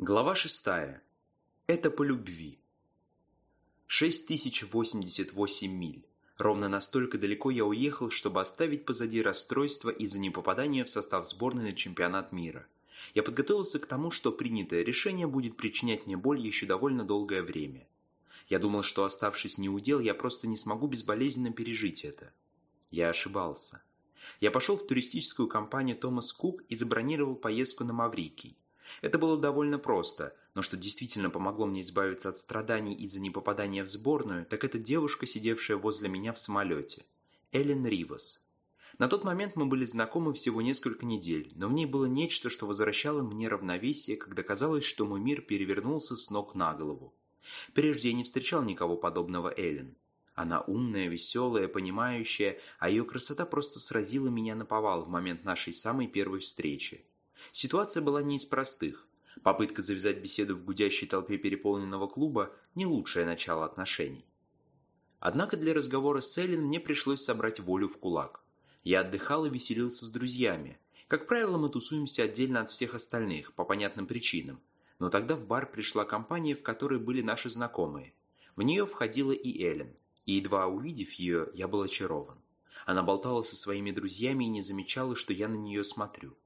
Глава шестая. Это по любви. 6088 миль. Ровно настолько далеко я уехал, чтобы оставить позади расстройство из-за непопадания в состав сборной на чемпионат мира. Я подготовился к тому, что принятое решение будет причинять мне боль еще довольно долгое время. Я думал, что оставшись неудел, я просто не смогу безболезненно пережить это. Я ошибался. Я пошел в туристическую компанию Томас Кук и забронировал поездку на Маврикий. Это было довольно просто, но что действительно помогло мне избавиться от страданий из-за непопадания в сборную, так это девушка, сидевшая возле меня в самолете. Эллен Ривас. На тот момент мы были знакомы всего несколько недель, но в ней было нечто, что возвращало мне равновесие, когда казалось, что мой мир перевернулся с ног на голову. Прежде я не встречал никого подобного Эллен. Она умная, веселая, понимающая, а ее красота просто сразила меня на повал в момент нашей самой первой встречи. Ситуация была не из простых. Попытка завязать беседу в гудящей толпе переполненного клуба – не лучшее начало отношений. Однако для разговора с Эллен мне пришлось собрать волю в кулак. Я отдыхал и веселился с друзьями. Как правило, мы тусуемся отдельно от всех остальных, по понятным причинам. Но тогда в бар пришла компания, в которой были наши знакомые. В нее входила и Эллен. И едва увидев ее, я был очарован. Она болтала со своими друзьями и не замечала, что я на нее смотрю.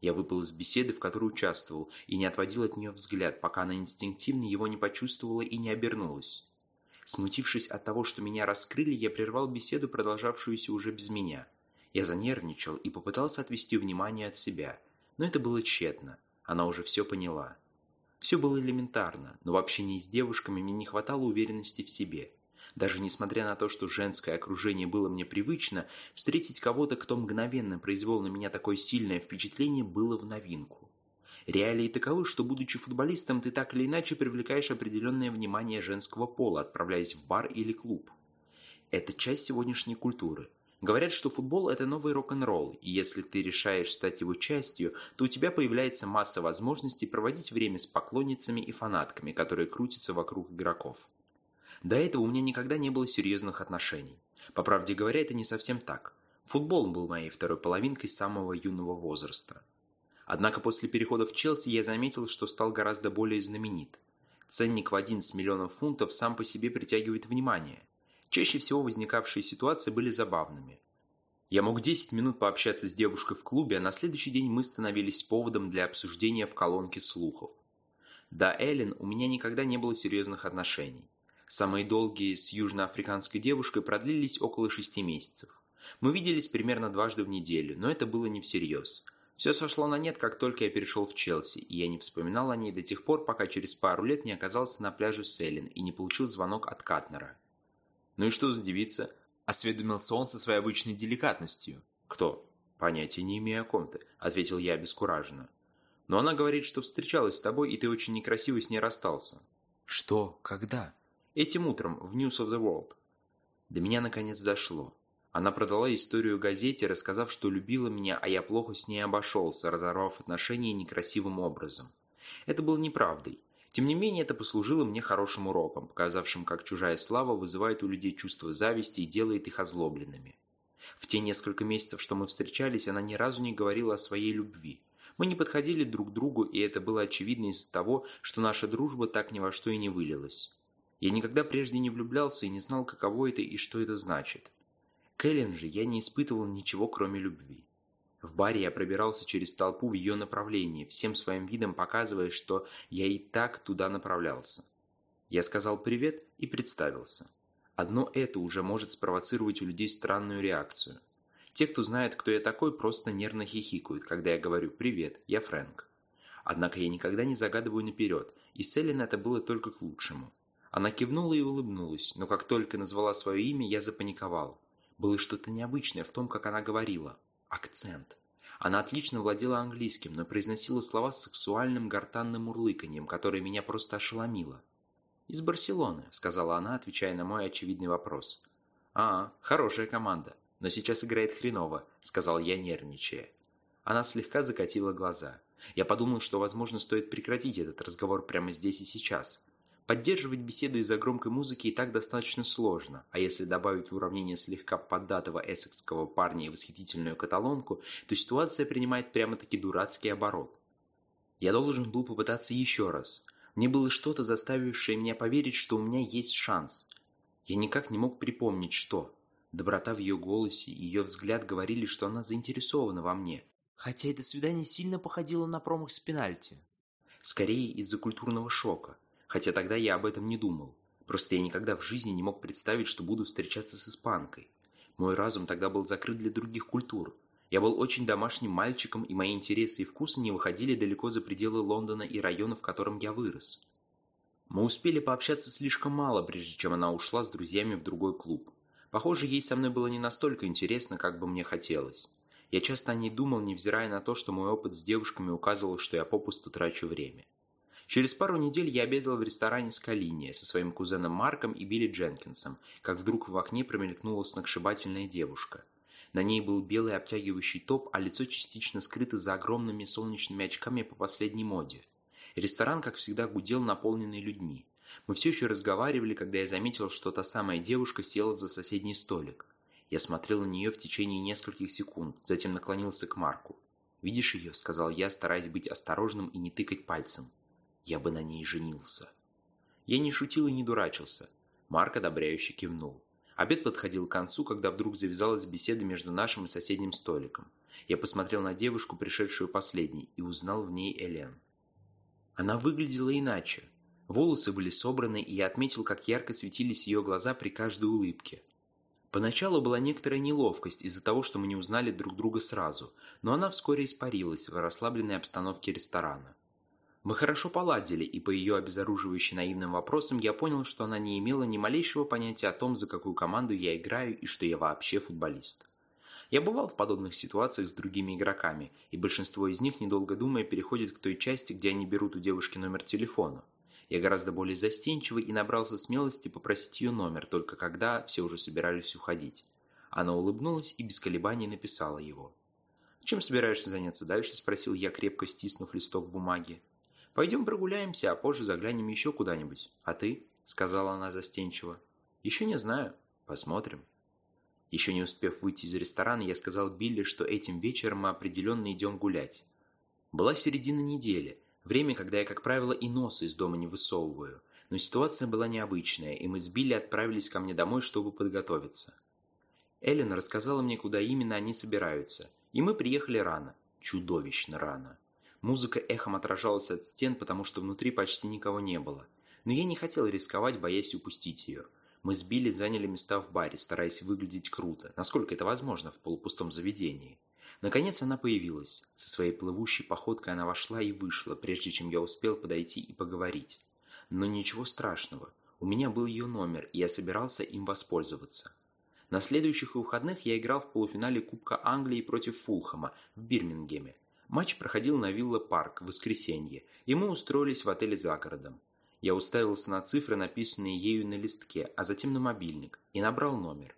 Я выпал из беседы, в которой участвовал, и не отводил от нее взгляд, пока она инстинктивно его не почувствовала и не обернулась. Смутившись от того, что меня раскрыли, я прервал беседу, продолжавшуюся уже без меня. Я занервничал и попытался отвести внимание от себя, но это было тщетно, она уже все поняла. Все было элементарно, но в общении с девушками мне не хватало уверенности в себе. Даже несмотря на то, что женское окружение было мне привычно, встретить кого-то, кто мгновенно произвел на меня такое сильное впечатление, было в новинку. Реалии таковы, что, будучи футболистом, ты так или иначе привлекаешь определенное внимание женского пола, отправляясь в бар или клуб. Это часть сегодняшней культуры. Говорят, что футбол – это новый рок-н-ролл, и если ты решаешь стать его частью, то у тебя появляется масса возможностей проводить время с поклонницами и фанатками, которые крутятся вокруг игроков. До этого у меня никогда не было серьезных отношений. По правде говоря, это не совсем так. Футбол был моей второй половинкой с самого юного возраста. Однако после перехода в Челси я заметил, что стал гораздо более знаменит. Ценник в 11 миллионов фунтов сам по себе притягивает внимание. Чаще всего возникавшие ситуации были забавными. Я мог 10 минут пообщаться с девушкой в клубе, а на следующий день мы становились поводом для обсуждения в колонке слухов. До Эллен у меня никогда не было серьезных отношений. Самые долгие с южноафриканской девушкой продлились около шести месяцев. Мы виделись примерно дважды в неделю, но это было не всерьез. Все сошло на нет, как только я перешел в Челси, и я не вспоминал о ней до тех пор, пока через пару лет не оказался на пляже Селин и не получил звонок от Катнера. «Ну и что за девица?» – осведомился он со своей обычной деликатностью. «Кто?» «Понятия не имею о ком ты», – ответил я обескураженно. «Но она говорит, что встречалась с тобой, и ты очень некрасиво с ней расстался». «Что? Когда?» Этим утром в News of the World. До меня наконец дошло. Она продала историю газете, рассказав, что любила меня, а я плохо с ней обошелся, разорвав отношения некрасивым образом. Это было неправдой. Тем не менее, это послужило мне хорошим уроком, показавшим, как чужая слава вызывает у людей чувство зависти и делает их озлобленными. В те несколько месяцев, что мы встречались, она ни разу не говорила о своей любви. Мы не подходили друг к другу, и это было очевидно из того, что наша дружба так ни во что и не вылилась. Я никогда прежде не влюблялся и не знал, каково это и что это значит. К Эллен же я не испытывал ничего, кроме любви. В баре я пробирался через толпу в ее направлении, всем своим видом показывая, что я и так туда направлялся. Я сказал «привет» и представился. Одно это уже может спровоцировать у людей странную реакцию. Те, кто знает, кто я такой, просто нервно хихикают, когда я говорю «привет, я Фрэнк». Однако я никогда не загадываю наперед, и с Эллен это было только к лучшему. Она кивнула и улыбнулась, но как только назвала свое имя, я запаниковал. Было что-то необычное в том, как она говорила. Акцент. Она отлично владела английским, но произносила слова с сексуальным гортанным мурлыканьем, которое меня просто ошеломило. «Из Барселоны», — сказала она, отвечая на мой очевидный вопрос. «А, хорошая команда, но сейчас играет хреново», — сказал я, нервничая. Она слегка закатила глаза. Я подумал, что, возможно, стоит прекратить этот разговор прямо здесь и сейчас. Поддерживать беседу из-за громкой музыки и так достаточно сложно, а если добавить в уравнение слегка поддатого эссекского парня и восхитительную каталонку, то ситуация принимает прямо-таки дурацкий оборот. Я должен был попытаться еще раз. Мне было что-то, заставившее меня поверить, что у меня есть шанс. Я никак не мог припомнить, что. Доброта в ее голосе и ее взгляд говорили, что она заинтересована во мне. Хотя это свидание сильно походило на промах с пенальти. Скорее из-за культурного шока. Хотя тогда я об этом не думал. Просто я никогда в жизни не мог представить, что буду встречаться с испанкой. Мой разум тогда был закрыт для других культур. Я был очень домашним мальчиком, и мои интересы и вкусы не выходили далеко за пределы Лондона и района, в котором я вырос. Мы успели пообщаться слишком мало, прежде чем она ушла с друзьями в другой клуб. Похоже, ей со мной было не настолько интересно, как бы мне хотелось. Я часто о ней думал, невзирая на то, что мой опыт с девушками указывал, что я попусту трачу время. Через пару недель я обедал в ресторане «Скалиния» со своим кузеном Марком и Билли Дженкинсом, как вдруг в окне промелькнула сногсшибательная девушка. На ней был белый обтягивающий топ, а лицо частично скрыто за огромными солнечными очками по последней моде. Ресторан, как всегда, гудел, наполненный людьми. Мы все еще разговаривали, когда я заметил, что та самая девушка села за соседний столик. Я смотрел на нее в течение нескольких секунд, затем наклонился к Марку. «Видишь ее?» – сказал я, стараясь быть осторожным и не тыкать пальцем я бы на ней женился. Я не шутил и не дурачился. Марк одобряюще кивнул. Обед подходил к концу, когда вдруг завязалась беседа между нашим и соседним столиком. Я посмотрел на девушку, пришедшую последней, и узнал в ней Элен. Она выглядела иначе. Волосы были собраны, и я отметил, как ярко светились ее глаза при каждой улыбке. Поначалу была некоторая неловкость из-за того, что мы не узнали друг друга сразу, но она вскоре испарилась в расслабленной обстановке ресторана. Мы хорошо поладили, и по ее обезоруживающе наивным вопросам я понял, что она не имела ни малейшего понятия о том, за какую команду я играю и что я вообще футболист. Я бывал в подобных ситуациях с другими игроками, и большинство из них, недолго думая, переходит к той части, где они берут у девушки номер телефона. Я гораздо более застенчивый и набрался смелости попросить ее номер, только когда все уже собирались уходить. Она улыбнулась и без колебаний написала его. «Чем собираешься заняться дальше?» – спросил я, крепко стиснув листок бумаги. «Пойдем прогуляемся, а позже заглянем еще куда-нибудь. А ты?» – сказала она застенчиво. «Еще не знаю. Посмотрим». Еще не успев выйти из ресторана, я сказал Билли, что этим вечером мы определенно идем гулять. Была середина недели, время, когда я, как правило, и носа из дома не высовываю. Но ситуация была необычная, и мы с Билли отправились ко мне домой, чтобы подготовиться. Эллен рассказала мне, куда именно они собираются, и мы приехали рано, чудовищно рано. Музыка эхом отражалась от стен, потому что внутри почти никого не было. Но я не хотел рисковать, боясь упустить ее. Мы с Билли заняли места в баре, стараясь выглядеть круто, насколько это возможно в полупустом заведении. Наконец она появилась. Со своей плывущей походкой она вошла и вышла, прежде чем я успел подойти и поговорить. Но ничего страшного. У меня был ее номер, и я собирался им воспользоваться. На следующих выходных я играл в полуфинале Кубка Англии против Фулхэма в Бирмингеме. Матч проходил на Вилла Парк в воскресенье, и мы устроились в отеле за городом. Я уставился на цифры, написанные ею на листке, а затем на мобильник, и набрал номер.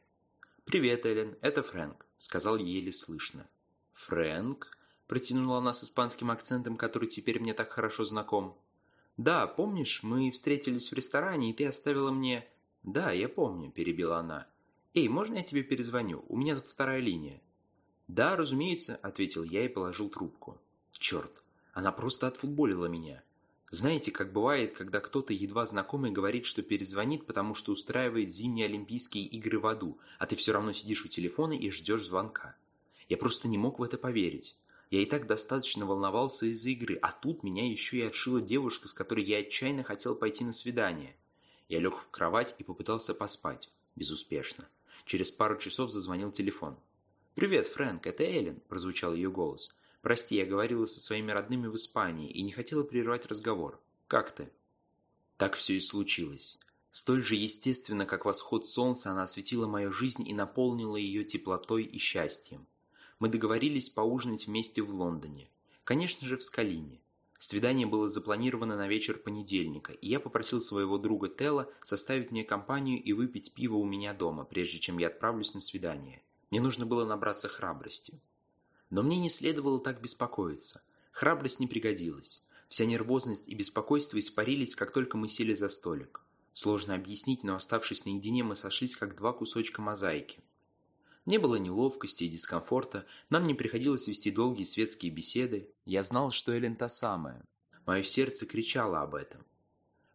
«Привет, Эллен, это Фрэнк», — сказал еле слышно. «Фрэнк?» — протянула она с испанским акцентом, который теперь мне так хорошо знаком. «Да, помнишь, мы встретились в ресторане, и ты оставила мне...» «Да, я помню», — перебила она. «Эй, можно я тебе перезвоню? У меня тут вторая линия». «Да, разумеется», — ответил я и положил трубку. «Черт, она просто отфутболила меня. Знаете, как бывает, когда кто-то едва знакомый говорит, что перезвонит, потому что устраивает зимние Олимпийские игры в аду, а ты все равно сидишь у телефона и ждешь звонка. Я просто не мог в это поверить. Я и так достаточно волновался из-за игры, а тут меня еще и отшила девушка, с которой я отчаянно хотел пойти на свидание. Я лег в кровать и попытался поспать. Безуспешно. Через пару часов зазвонил телефон. «Привет, Фрэнк, это Эллен», – прозвучал ее голос. «Прости, я говорила со своими родными в Испании и не хотела прерывать разговор. Как ты?» Так все и случилось. Столь же естественно, как восход солнца, она осветила мою жизнь и наполнила ее теплотой и счастьем. Мы договорились поужинать вместе в Лондоне. Конечно же, в Скалине. Свидание было запланировано на вечер понедельника, и я попросил своего друга Телла составить мне компанию и выпить пиво у меня дома, прежде чем я отправлюсь на свидание. Мне нужно было набраться храбрости. Но мне не следовало так беспокоиться. Храбрость не пригодилась. Вся нервозность и беспокойство испарились, как только мы сели за столик. Сложно объяснить, но оставшись наедине, мы сошлись, как два кусочка мозаики. Не было неловкости и дискомфорта, нам не приходилось вести долгие светские беседы. Я знал, что Эллен та самая. Мое сердце кричало об этом.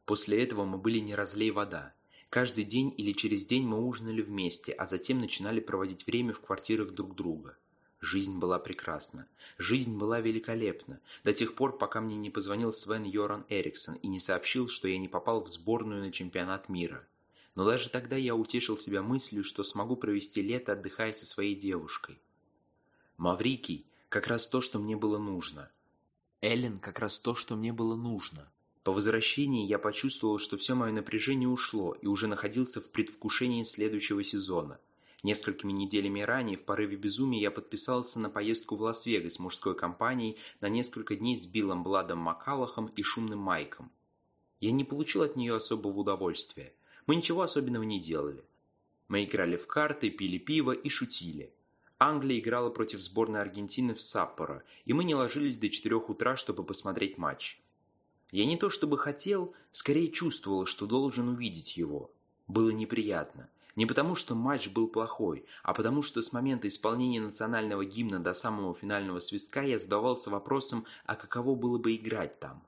После этого мы были не разлей вода. Каждый день или через день мы ужинали вместе, а затем начинали проводить время в квартирах друг друга. Жизнь была прекрасна. Жизнь была великолепна. До тех пор, пока мне не позвонил Свен Йоран Эриксон и не сообщил, что я не попал в сборную на чемпионат мира. Но даже тогда я утешил себя мыслью, что смогу провести лето, отдыхая со своей девушкой. Маврикий – как раз то, что мне было нужно. Эллен – как раз то, что мне было нужно. По возвращении я почувствовал, что все мое напряжение ушло и уже находился в предвкушении следующего сезона – Несколькими неделями ранее в порыве безумия я подписался на поездку в Лас-Вегас мужской компанией на несколько дней с Биллом Бладом Макалахом и Шумным Майком. Я не получил от нее особого удовольствия. Мы ничего особенного не делали. Мы играли в карты, пили пиво и шутили. Англия играла против сборной Аргентины в Саппоро, и мы не ложились до 4 утра, чтобы посмотреть матч. Я не то чтобы хотел, скорее чувствовал, что должен увидеть его. Было неприятно. Не потому, что матч был плохой, а потому, что с момента исполнения национального гимна до самого финального свистка я задавался вопросом, а каково было бы играть там.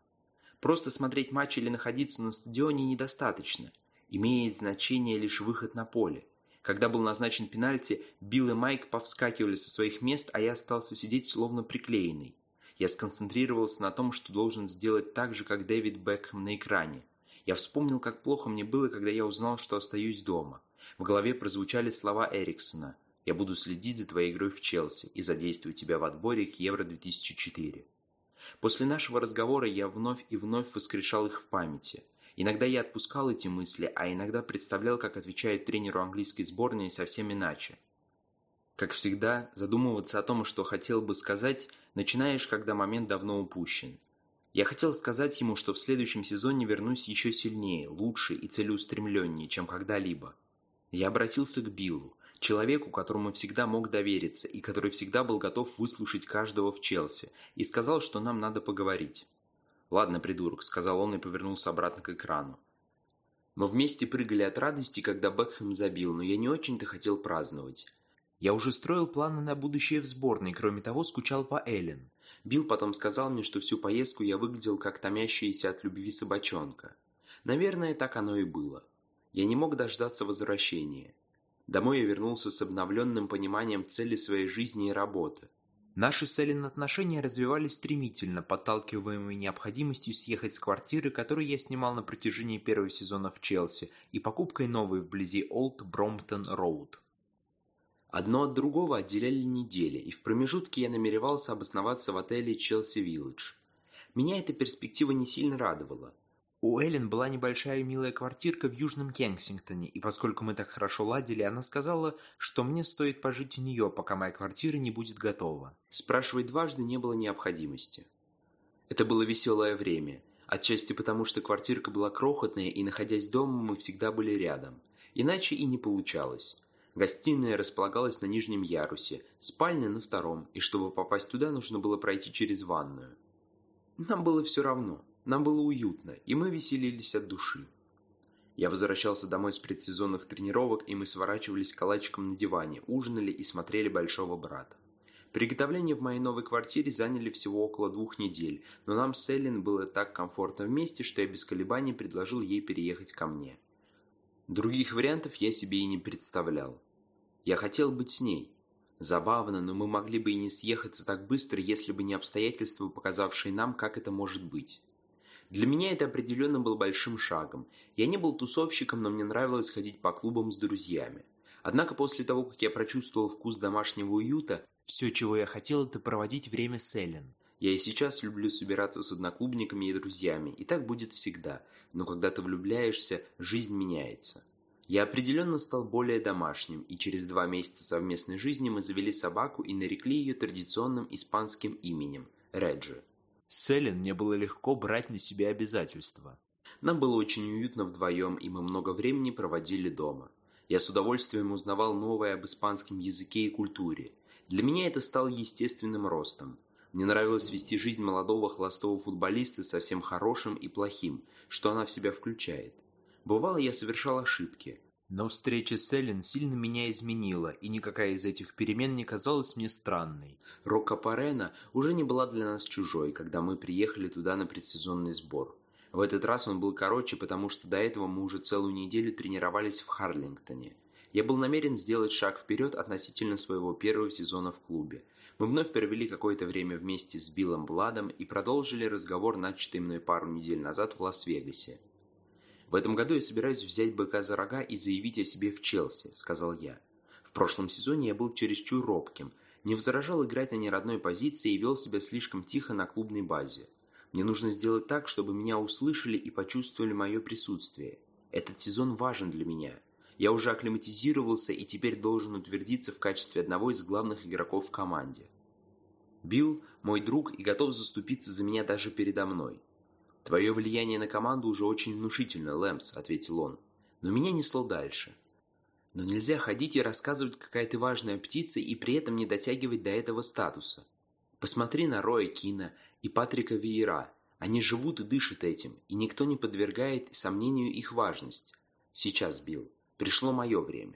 Просто смотреть матч или находиться на стадионе недостаточно. Имеет значение лишь выход на поле. Когда был назначен пенальти, Билл и Майк повскакивали со своих мест, а я остался сидеть словно приклеенный. Я сконцентрировался на том, что должен сделать так же, как Дэвид Бекхэм на экране. Я вспомнил, как плохо мне было, когда я узнал, что остаюсь дома. В голове прозвучали слова Эриксона «Я буду следить за твоей игрой в Челси и задействую тебя в отборе к Евро-2004». После нашего разговора я вновь и вновь воскрешал их в памяти. Иногда я отпускал эти мысли, а иногда представлял, как отвечает тренеру английской сборной совсем иначе. Как всегда, задумываться о том, что хотел бы сказать, начинаешь, когда момент давно упущен. Я хотел сказать ему, что в следующем сезоне вернусь еще сильнее, лучше и целеустремленнее, чем когда-либо. Я обратился к Биллу, человеку, которому всегда мог довериться и который всегда был готов выслушать каждого в Челси, и сказал, что нам надо поговорить. «Ладно, придурок», — сказал он и повернулся обратно к экрану. Мы вместе прыгали от радости, когда Бекхэм забил, но я не очень-то хотел праздновать. Я уже строил планы на будущее в сборной, кроме того, скучал по Эллен. Билл потом сказал мне, что всю поездку я выглядел как томящаяся от любви собачонка. Наверное, так оно и было. Я не мог дождаться возвращения. Домой я вернулся с обновленным пониманием цели своей жизни и работы. Наши с Эллен отношения развивались стремительно, подталкиваемые необходимостью съехать с квартиры, которую я снимал на протяжении первого сезона в Челси, и покупкой новой вблизи Олд Бромптон Роуд. Одно от другого отделяли недели, и в промежутке я намеревался обосноваться в отеле Челси Вилледж. Меня эта перспектива не сильно радовала. У Эллен была небольшая милая квартирка в Южном Кенсингтоне, и поскольку мы так хорошо ладили, она сказала, что мне стоит пожить у нее, пока моя квартира не будет готова. Спрашивать дважды не было необходимости. Это было веселое время, отчасти потому, что квартирка была крохотная, и, находясь дома, мы всегда были рядом. Иначе и не получалось. Гостиная располагалась на нижнем ярусе, спальня на втором, и чтобы попасть туда, нужно было пройти через ванную. Нам было все равно. Нам было уютно, и мы веселились от души. Я возвращался домой с предсезонных тренировок, и мы сворачивались калачиком на диване, ужинали и смотрели «Большого брата». Приготовления в моей новой квартире заняли всего около двух недель, но нам с Эллен было так комфортно вместе, что я без колебаний предложил ей переехать ко мне. Других вариантов я себе и не представлял. Я хотел быть с ней. Забавно, но мы могли бы и не съехаться так быстро, если бы не обстоятельства, показавшие нам, как это может быть. Для меня это определенно был большим шагом. Я не был тусовщиком, но мне нравилось ходить по клубам с друзьями. Однако после того, как я прочувствовал вкус домашнего уюта, все, чего я хотел, это проводить время с Эллен. Я и сейчас люблю собираться с одноклубниками и друзьями, и так будет всегда. Но когда ты влюбляешься, жизнь меняется. Я определенно стал более домашним, и через два месяца совместной жизни мы завели собаку и нарекли ее традиционным испанским именем – Реджи. С Эллен мне было легко брать на себя обязательства. Нам было очень уютно вдвоем, и мы много времени проводили дома. Я с удовольствием узнавал новое об испанском языке и культуре. Для меня это стало естественным ростом. Мне нравилось вести жизнь молодого холостого футболиста со всем хорошим и плохим, что она в себя включает. Бывало, я совершал ошибки. Но встреча с Эллен сильно меня изменила, и никакая из этих перемен не казалась мне странной. Рокко Парена уже не была для нас чужой, когда мы приехали туда на предсезонный сбор. В этот раз он был короче, потому что до этого мы уже целую неделю тренировались в Харлингтоне. Я был намерен сделать шаг вперед относительно своего первого сезона в клубе. Мы вновь провели какое-то время вместе с Биллом Бладом и продолжили разговор, начатый мной пару недель назад в Лас-Вегасе. «В этом году я собираюсь взять быка за рога и заявить о себе в Челси», — сказал я. «В прошлом сезоне я был чересчур робким, не возражал играть на неродной позиции и вел себя слишком тихо на клубной базе. Мне нужно сделать так, чтобы меня услышали и почувствовали мое присутствие. Этот сезон важен для меня. Я уже акклиматизировался и теперь должен утвердиться в качестве одного из главных игроков в команде. Билл – мой друг и готов заступиться за меня даже передо мной. «Твое влияние на команду уже очень внушительно, Лэмс», — ответил он. «Но меня несло дальше. Но нельзя ходить и рассказывать, какая ты важная птица, и при этом не дотягивать до этого статуса. Посмотри на Роя Кина и Патрика Виера. Они живут и дышат этим, и никто не подвергает сомнению их важность. Сейчас, Билл, пришло мое время».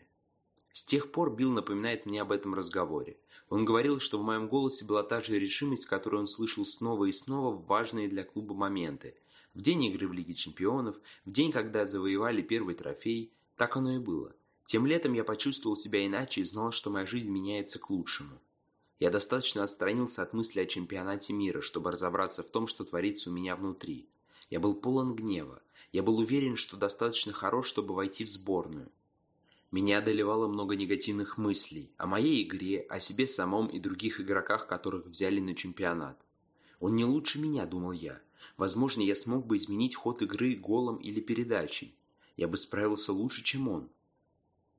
С тех пор Билл напоминает мне об этом разговоре. Он говорил, что в моем голосе была та же решимость, которую он слышал снова и снова в важные для клуба моменты. В день игры в Лиге Чемпионов, в день, когда завоевали первый трофей. Так оно и было. Тем летом я почувствовал себя иначе и знал, что моя жизнь меняется к лучшему. Я достаточно отстранился от мысли о чемпионате мира, чтобы разобраться в том, что творится у меня внутри. Я был полон гнева. Я был уверен, что достаточно хорош, чтобы войти в сборную. Меня одолевало много негативных мыслей о моей игре, о себе самом и других игроках, которых взяли на чемпионат. Он не лучше меня, думал я. Возможно, я смог бы изменить ход игры голом или передачей. Я бы справился лучше, чем он.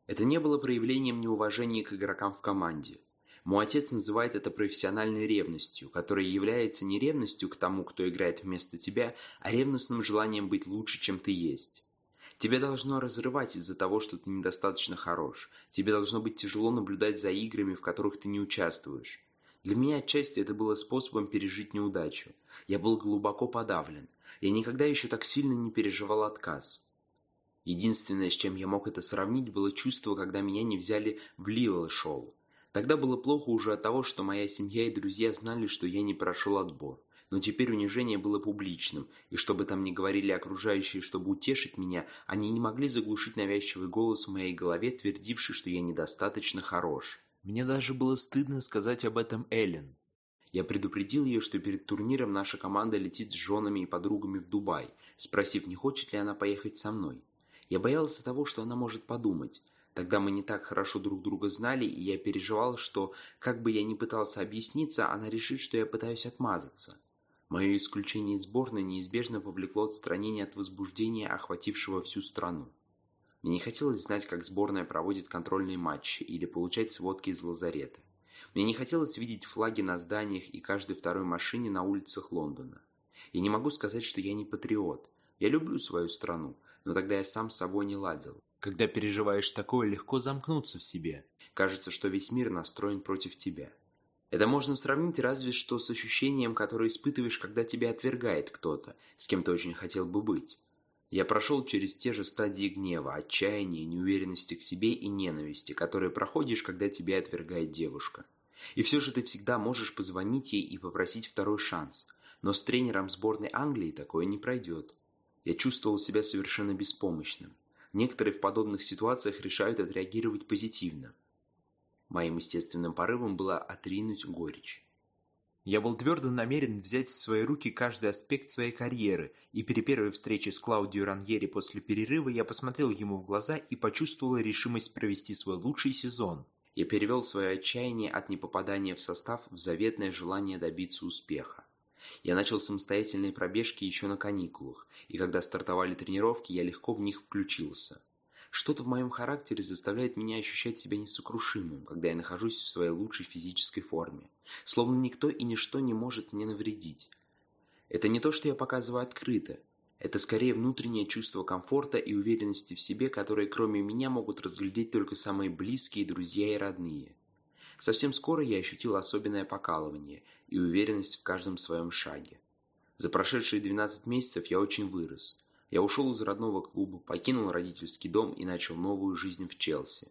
Это не было проявлением неуважения к игрокам в команде. Мой отец называет это профессиональной ревностью, которая является не ревностью к тому, кто играет вместо тебя, а ревностным желанием быть лучше, чем ты есть. Тебя должно разрывать из-за того, что ты недостаточно хорош. Тебе должно быть тяжело наблюдать за играми, в которых ты не участвуешь. Для меня отчасти это было способом пережить неудачу. Я был глубоко подавлен. Я никогда еще так сильно не переживал отказ. Единственное, с чем я мог это сравнить, было чувство, когда меня не взяли в Лилл шоу. Тогда было плохо уже от того, что моя семья и друзья знали, что я не прошел отбор. Но теперь унижение было публичным, и чтобы там ни говорили окружающие, чтобы утешить меня, они не могли заглушить навязчивый голос в моей голове, твердивший, что я недостаточно хорош. Мне даже было стыдно сказать об этом Эллен. Я предупредил ее, что перед турниром наша команда летит с женами и подругами в Дубай, спросив, не хочет ли она поехать со мной. Я боялся того, что она может подумать. Тогда мы не так хорошо друг друга знали, и я переживал, что, как бы я ни пытался объясниться, она решит, что я пытаюсь отмазаться. Мое исключение из сборной неизбежно повлекло отстранение от возбуждения, охватившего всю страну. Мне не хотелось знать, как сборная проводит контрольные матчи или получать сводки из лазарета. Мне не хотелось видеть флаги на зданиях и каждой второй машине на улицах Лондона. Я не могу сказать, что я не патриот. Я люблю свою страну, но тогда я сам с собой не ладил. Когда переживаешь такое, легко замкнуться в себе. Кажется, что весь мир настроен против тебя. Это можно сравнить разве что с ощущением, которое испытываешь, когда тебя отвергает кто-то, с кем ты очень хотел бы быть. Я прошел через те же стадии гнева, отчаяния, неуверенности к себе и ненависти, которые проходишь, когда тебя отвергает девушка. И все же ты всегда можешь позвонить ей и попросить второй шанс. Но с тренером сборной Англии такое не пройдет. Я чувствовал себя совершенно беспомощным. Некоторые в подобных ситуациях решают отреагировать позитивно. Моим естественным порывом было отринуть горечь. Я был твердо намерен взять в свои руки каждый аспект своей карьеры, и при первой встрече с Клаудио Раньери после перерыва я посмотрел ему в глаза и почувствовал решимость провести свой лучший сезон. Я перевел свое отчаяние от непопадания в состав в заветное желание добиться успеха. Я начал самостоятельные пробежки еще на каникулах, и когда стартовали тренировки, я легко в них включился. Что-то в моем характере заставляет меня ощущать себя несокрушимым, когда я нахожусь в своей лучшей физической форме. Словно никто и ничто не может мне навредить. Это не то, что я показываю открыто. Это скорее внутреннее чувство комфорта и уверенности в себе, которые кроме меня могут разглядеть только самые близкие друзья и родные. Совсем скоро я ощутил особенное покалывание и уверенность в каждом своем шаге. За прошедшие 12 месяцев я очень вырос. Я ушел из родного клуба, покинул родительский дом и начал новую жизнь в Челси.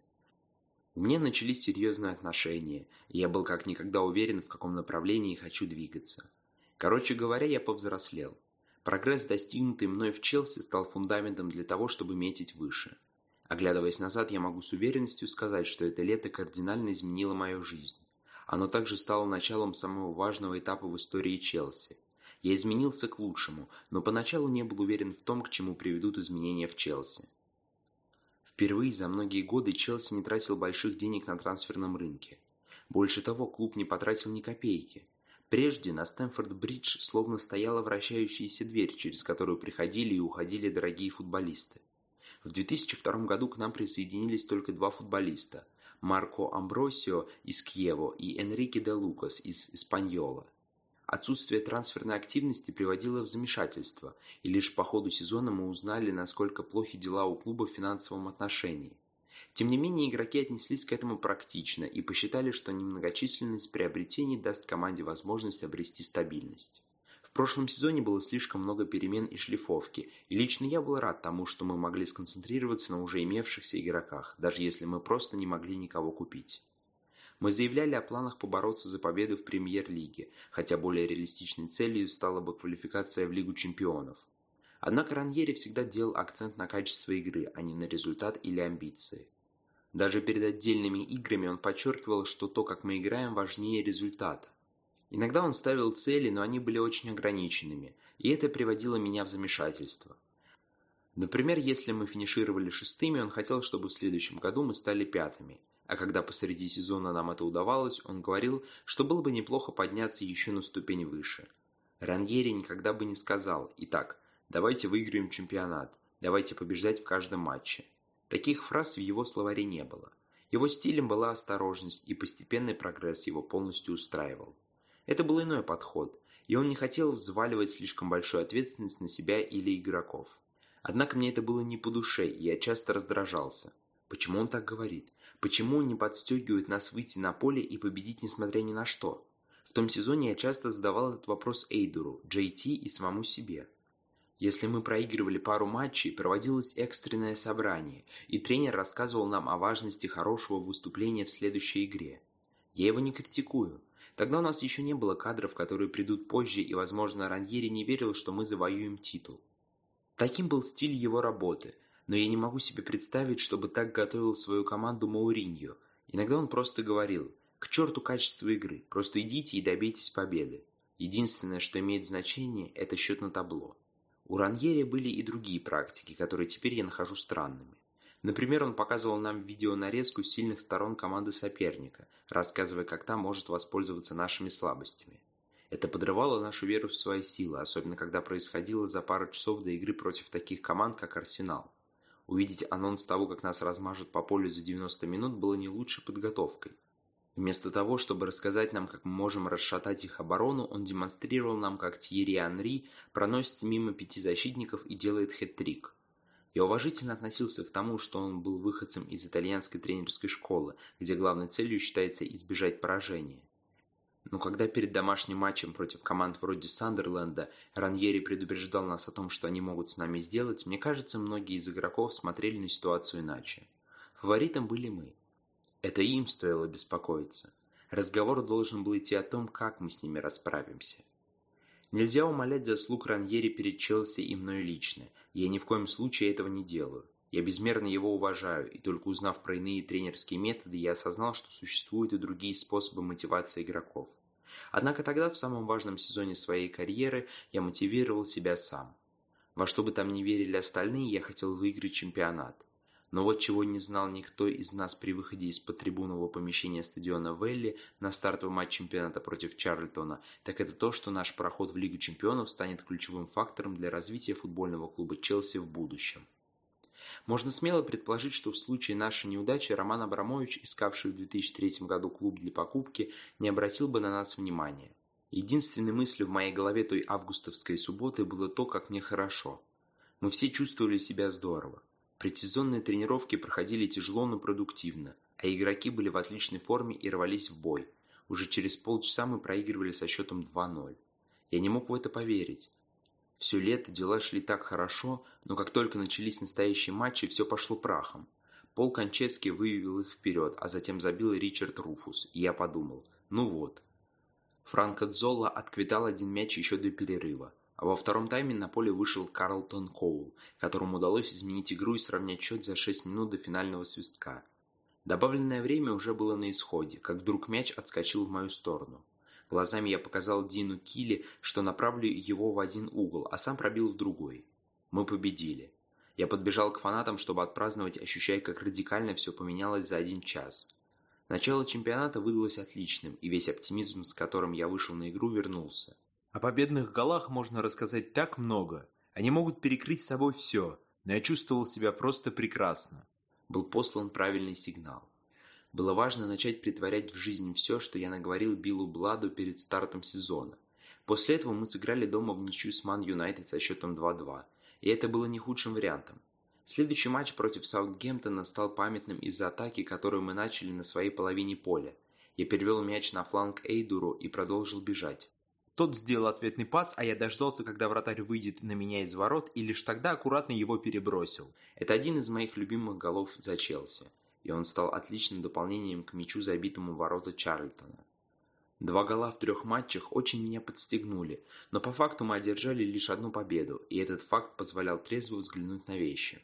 У меня начались серьезные отношения, и я был как никогда уверен, в каком направлении хочу двигаться. Короче говоря, я повзрослел. Прогресс, достигнутый мной в Челси, стал фундаментом для того, чтобы метить выше. Оглядываясь назад, я могу с уверенностью сказать, что это лето кардинально изменило мою жизнь. Оно также стало началом самого важного этапа в истории Челси. Я изменился к лучшему, но поначалу не был уверен в том, к чему приведут изменения в Челси. Впервые за многие годы Челси не тратил больших денег на трансферном рынке. Больше того, клуб не потратил ни копейки. Прежде на Стэнфорд-Бридж словно стояла вращающаяся дверь, через которую приходили и уходили дорогие футболисты. В 2002 году к нам присоединились только два футболиста – Марко Амбросио из Кьево и Энрике де Лукас из Испаньола. Отсутствие трансферной активности приводило в замешательство, и лишь по ходу сезона мы узнали, насколько плохи дела у клуба в финансовом отношении. Тем не менее, игроки отнеслись к этому практично и посчитали, что немногочисленность приобретений даст команде возможность обрести стабильность. В прошлом сезоне было слишком много перемен и шлифовки, и лично я был рад тому, что мы могли сконцентрироваться на уже имевшихся игроках, даже если мы просто не могли никого купить. Мы заявляли о планах побороться за победу в премьер-лиге, хотя более реалистичной целью стала бы квалификация в Лигу чемпионов. Однако Раньери всегда делал акцент на качество игры, а не на результат или амбиции. Даже перед отдельными играми он подчеркивал, что то, как мы играем, важнее результата. Иногда он ставил цели, но они были очень ограниченными, и это приводило меня в замешательство. Например, если мы финишировали шестыми, он хотел, чтобы в следующем году мы стали пятыми, а когда посреди сезона нам это удавалось, он говорил, что было бы неплохо подняться еще на ступень выше. Рангери никогда бы не сказал «Итак, давайте выиграем чемпионат, давайте побеждать в каждом матче». Таких фраз в его словаре не было. Его стилем была осторожность, и постепенный прогресс его полностью устраивал. Это был иной подход, и он не хотел взваливать слишком большую ответственность на себя или игроков. Однако мне это было не по душе, и я часто раздражался. Почему он так говорит? Почему он не подстегивает нас выйти на поле и победить несмотря ни на что? В том сезоне я часто задавал этот вопрос Эйдуру, Джей Ти и самому себе. Если мы проигрывали пару матчей, проводилось экстренное собрание, и тренер рассказывал нам о важности хорошего выступления в следующей игре. Я его не критикую. Тогда у нас еще не было кадров, которые придут позже, и, возможно, Раньери не верил, что мы завоюем титул. Таким был стиль его работы – но я не могу себе представить, чтобы так готовил свою команду Мауриньо. Иногда он просто говорил «К черту качество игры, просто идите и добейтесь победы». Единственное, что имеет значение, это счет на табло. У Раньери были и другие практики, которые теперь я нахожу странными. Например, он показывал нам видеонарезку сильных сторон команды соперника, рассказывая, как та может воспользоваться нашими слабостями. Это подрывало нашу веру в свои силы, особенно когда происходило за пару часов до игры против таких команд, как Арсенал. Увидеть анонс того, как нас размажут по полю за 90 минут, было не лучшей подготовкой. Вместо того, чтобы рассказать нам, как мы можем расшатать их оборону, он демонстрировал нам, как Тьерри Анри проносится мимо пяти защитников и делает хэт-трик. Я уважительно относился к тому, что он был выходцем из итальянской тренерской школы, где главной целью считается избежать поражения. Но когда перед домашним матчем против команд вроде Сандерленда Раньери предупреждал нас о том, что они могут с нами сделать, мне кажется, многие из игроков смотрели на ситуацию иначе. Фаворитом были мы. Это им стоило беспокоиться. Разговор должен был идти о том, как мы с ними расправимся. Нельзя умолять заслуг Раньери перед Челси и мной лично. Я ни в коем случае этого не делаю. Я безмерно его уважаю, и только узнав про иные тренерские методы, я осознал, что существуют и другие способы мотивации игроков. Однако тогда, в самом важном сезоне своей карьеры, я мотивировал себя сам. Во что бы там ни верили остальные, я хотел выиграть чемпионат. Но вот чего не знал никто из нас при выходе из-под трибунного помещения стадиона Велли на стартовый матч чемпионата против Чарльтона, так это то, что наш проход в Лигу чемпионов станет ключевым фактором для развития футбольного клуба Челси в будущем. Можно смело предположить, что в случае нашей неудачи Роман Абрамович, искавший в 2003 году клуб для покупки, не обратил бы на нас внимания. Единственной мыслью в моей голове той августовской субботы было то, как мне хорошо. Мы все чувствовали себя здорово. Предсезонные тренировки проходили тяжело, но продуктивно, а игроки были в отличной форме и рвались в бой. Уже через полчаса мы проигрывали со счетом 2-0. Я не мог в это поверить. Все лето дела шли так хорошо, но как только начались настоящие матчи, все пошло прахом. Пол Кончески вывел их вперед, а затем забил Ричард Руфус, и я подумал, ну вот. Франко Дзолла отквитал один мяч еще до перерыва, а во втором тайме на поле вышел Карлтон Коул, которому удалось изменить игру и сравнять счет за 6 минут до финального свистка. Добавленное время уже было на исходе, как вдруг мяч отскочил в мою сторону. Глазами я показал Дину Килли, что направлю его в один угол, а сам пробил в другой. Мы победили. Я подбежал к фанатам, чтобы отпраздновать, ощущая, как радикально все поменялось за один час. Начало чемпионата выдалось отличным, и весь оптимизм, с которым я вышел на игру, вернулся. О победных голах можно рассказать так много. Они могут перекрыть собой все, но я чувствовал себя просто прекрасно. Был послан правильный сигнал. Было важно начать притворять в жизнь все, что я наговорил Биллу Бладу перед стартом сезона. После этого мы сыграли дома в ничью с Ман Юнайтед со счетом 2-2, и это было не худшим вариантом. Следующий матч против Саутгемптона стал памятным из-за атаки, которую мы начали на своей половине поля. Я перевел мяч на фланг Эйдуру и продолжил бежать. Тот сделал ответный пас, а я дождался, когда вратарь выйдет на меня из ворот, и лишь тогда аккуратно его перебросил. Это один из моих любимых голов за Челси и он стал отличным дополнением к мячу, забитому ворота Чарльтона. Два гола в трех матчах очень меня подстегнули, но по факту мы одержали лишь одну победу, и этот факт позволял трезво взглянуть на вещи.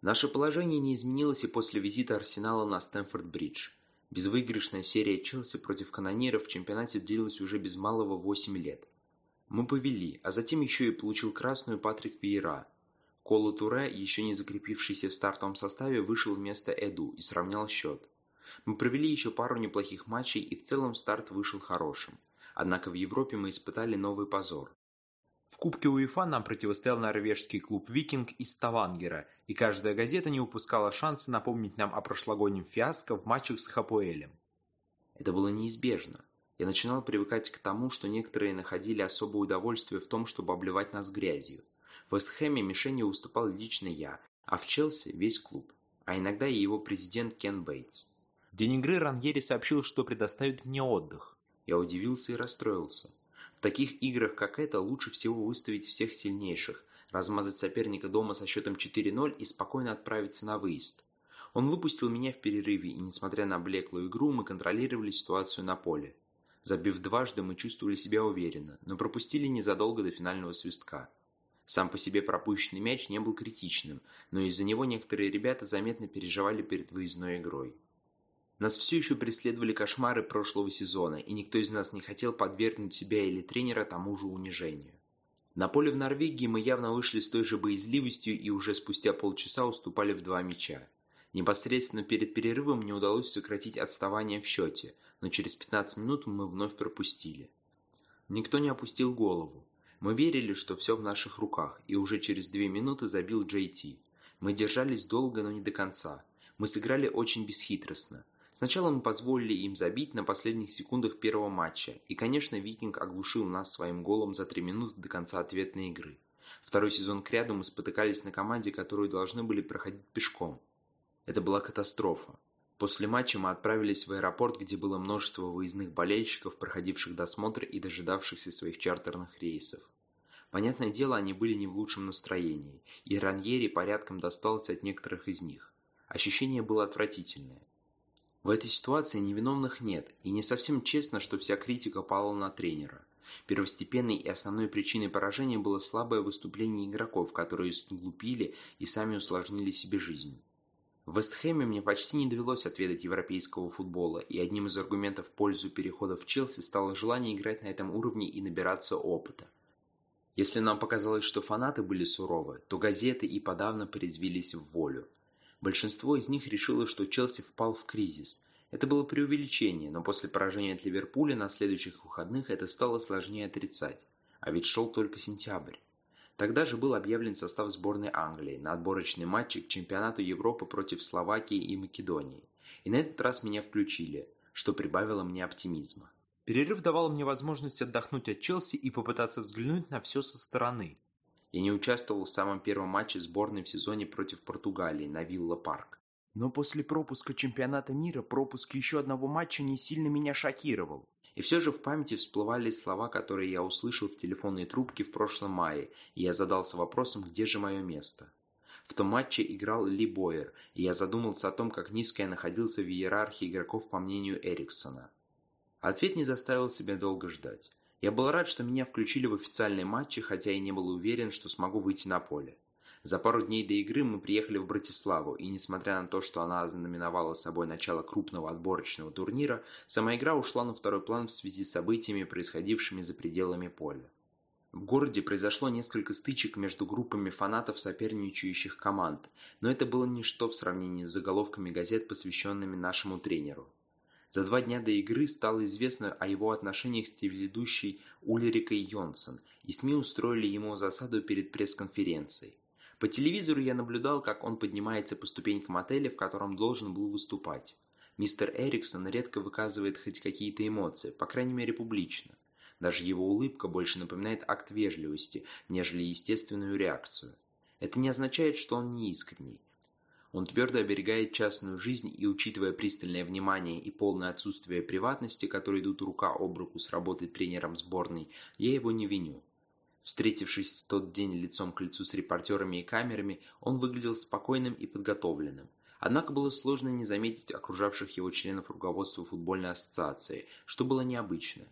Наше положение не изменилось и после визита Арсенала на Стэнфорд-Бридж. Безвыигрышная серия Челси против канониров в чемпионате длилась уже без малого 8 лет. Мы повели, а затем еще и получил красную Патрик Виера, Кола Туре, еще не закрепившийся в стартовом составе, вышел вместо Эду и сравнял счет. Мы провели еще пару неплохих матчей и в целом старт вышел хорошим. Однако в Европе мы испытали новый позор. В Кубке УЕФА нам противостоял норвежский клуб «Викинг» из Ставангера, и каждая газета не упускала шанса напомнить нам о прошлогоднем фиаско в матчах с Хапуэлем. Это было неизбежно. Я начинал привыкать к тому, что некоторые находили особое удовольствие в том, чтобы обливать нас грязью. В Эстхэме мишенью выступал лично я, а в Челси весь клуб, а иногда и его президент Кен Бейтс. В день игры Раньери сообщил, что предоставит мне отдых. Я удивился и расстроился. В таких играх, как это, лучше всего выставить всех сильнейших, размазать соперника дома со счетом 4-0 и спокойно отправиться на выезд. Он выпустил меня в перерыве, и несмотря на блеклую игру, мы контролировали ситуацию на поле. Забив дважды, мы чувствовали себя уверенно, но пропустили незадолго до финального свистка. Сам по себе пропущенный мяч не был критичным, но из-за него некоторые ребята заметно переживали перед выездной игрой. Нас все еще преследовали кошмары прошлого сезона, и никто из нас не хотел подвергнуть себя или тренера тому же унижению. На поле в Норвегии мы явно вышли с той же боязливостью и уже спустя полчаса уступали в два мяча. Непосредственно перед перерывом мне удалось сократить отставание в счете, но через 15 минут мы вновь пропустили. Никто не опустил голову. Мы верили, что все в наших руках, и уже через две минуты забил Джей Ти. Мы держались долго, но не до конца. Мы сыграли очень бесхитростно. Сначала мы позволили им забить на последних секундах первого матча, и, конечно, Викинг оглушил нас своим голом за три минуты до конца ответной игры. Второй сезон кряду мы спотыкались на команде, которую должны были проходить пешком. Это была катастрофа. После матча мы отправились в аэропорт, где было множество выездных болельщиков, проходивших досмотр и дожидавшихся своих чартерных рейсов. Понятное дело, они были не в лучшем настроении, и Раньери порядком досталось от некоторых из них. Ощущение было отвратительное. В этой ситуации невиновных нет, и не совсем честно, что вся критика пала на тренера. Первостепенной и основной причиной поражения было слабое выступление игроков, которые сглупили и сами усложнили себе жизнь. В Вестхэме мне почти не довелось отведать европейского футбола, и одним из аргументов в пользу перехода в Челси стало желание играть на этом уровне и набираться опыта. Если нам показалось, что фанаты были суровы, то газеты и подавно порезвились в волю. Большинство из них решило, что Челси впал в кризис. Это было преувеличение, но после поражения от Ливерпуля на следующих выходных это стало сложнее отрицать. А ведь шел только сентябрь. Тогда же был объявлен состав сборной Англии на отборочный матч к чемпионату Европы против Словакии и Македонии. И на этот раз меня включили, что прибавило мне оптимизма. Перерыв давал мне возможность отдохнуть от Челси и попытаться взглянуть на все со стороны. Я не участвовал в самом первом матче сборной в сезоне против Португалии на Вилла Парк. Но после пропуска чемпионата мира пропуск еще одного матча не сильно меня шокировал. И все же в памяти всплывали слова, которые я услышал в телефонной трубке в прошлом мае, и я задался вопросом, где же мое место. В том матче играл Ли Бойер, и я задумался о том, как низко я находился в иерархии игроков по мнению Эриксона. Ответ не заставил себя долго ждать. Я был рад, что меня включили в официальные матчи, хотя и не был уверен, что смогу выйти на поле. За пару дней до игры мы приехали в Братиславу, и несмотря на то, что она знаменовала собой начало крупного отборочного турнира, сама игра ушла на второй план в связи с событиями, происходившими за пределами поля. В городе произошло несколько стычек между группами фанатов соперничающих команд, но это было ничто в сравнении с заголовками газет, посвященными нашему тренеру. За два дня до игры стало известно о его отношениях с телеведущей Ульрикой Йонсон, и СМИ устроили ему засаду перед пресс-конференцией. По телевизору я наблюдал, как он поднимается по ступенькам отеля, в котором должен был выступать. Мистер Эриксон редко выказывает хоть какие-то эмоции, по крайней мере публично. Даже его улыбка больше напоминает акт вежливости, нежели естественную реакцию. Это не означает, что он не искренний. Он твердо оберегает частную жизнь и, учитывая пристальное внимание и полное отсутствие приватности, которые идут рука об руку с работой тренером сборной, я его не виню. Встретившись в тот день лицом к лицу с репортерами и камерами, он выглядел спокойным и подготовленным. Однако было сложно не заметить окружавших его членов руководства футбольной ассоциации, что было необычно.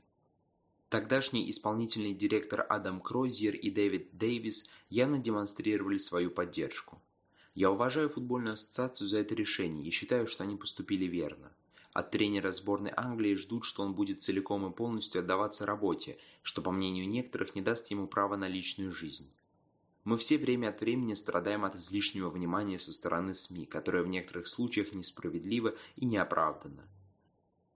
Тогдашний исполнительный директор Адам Крозьер и Дэвид Дэвис явно демонстрировали свою поддержку. Я уважаю футбольную ассоциацию за это решение и считаю, что они поступили верно. От тренера сборной Англии ждут, что он будет целиком и полностью отдаваться работе, что, по мнению некоторых, не даст ему права на личную жизнь. Мы все время от времени страдаем от излишнего внимания со стороны СМИ, которое в некоторых случаях несправедливо и неоправданно.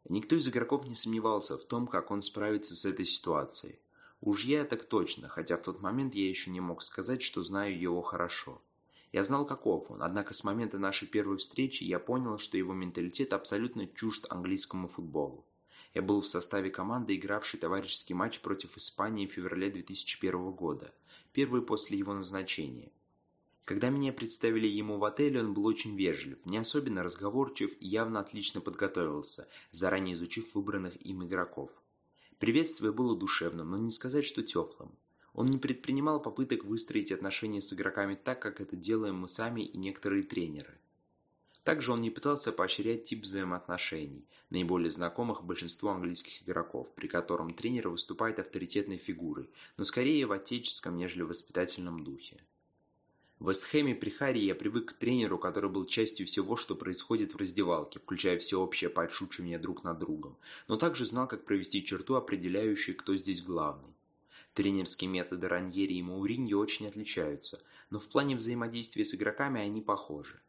Никто из игроков не сомневался в том, как он справится с этой ситуацией. Уж я так точно, хотя в тот момент я еще не мог сказать, что знаю его хорошо. Я знал, каков он, однако с момента нашей первой встречи я понял, что его менталитет абсолютно чужд английскому футболу. Я был в составе команды, игравшей товарищеский матч против Испании в феврале 2001 года, первый после его назначения. Когда меня представили ему в отеле, он был очень вежлив, не особенно разговорчив и явно отлично подготовился, заранее изучив выбранных им игроков. Приветствие было душевным, но не сказать, что теплым. Он не предпринимал попыток выстроить отношения с игроками так, как это делаем мы сами и некоторые тренеры. Также он не пытался поощрять тип взаимоотношений, наиболее знакомых большинству английских игроков, при котором тренер выступает авторитетной фигурой, но скорее в отеческом, нежели в воспитательном духе. В Вестхэме при Харри я привык к тренеру, который был частью всего, что происходит в раздевалке, включая всеобщее подшучивание друг над другом, но также знал, как провести черту, определяющую, кто здесь главный. Тренерские методы Раньери и Мауриньо очень отличаются, но в плане взаимодействия с игроками они похожи.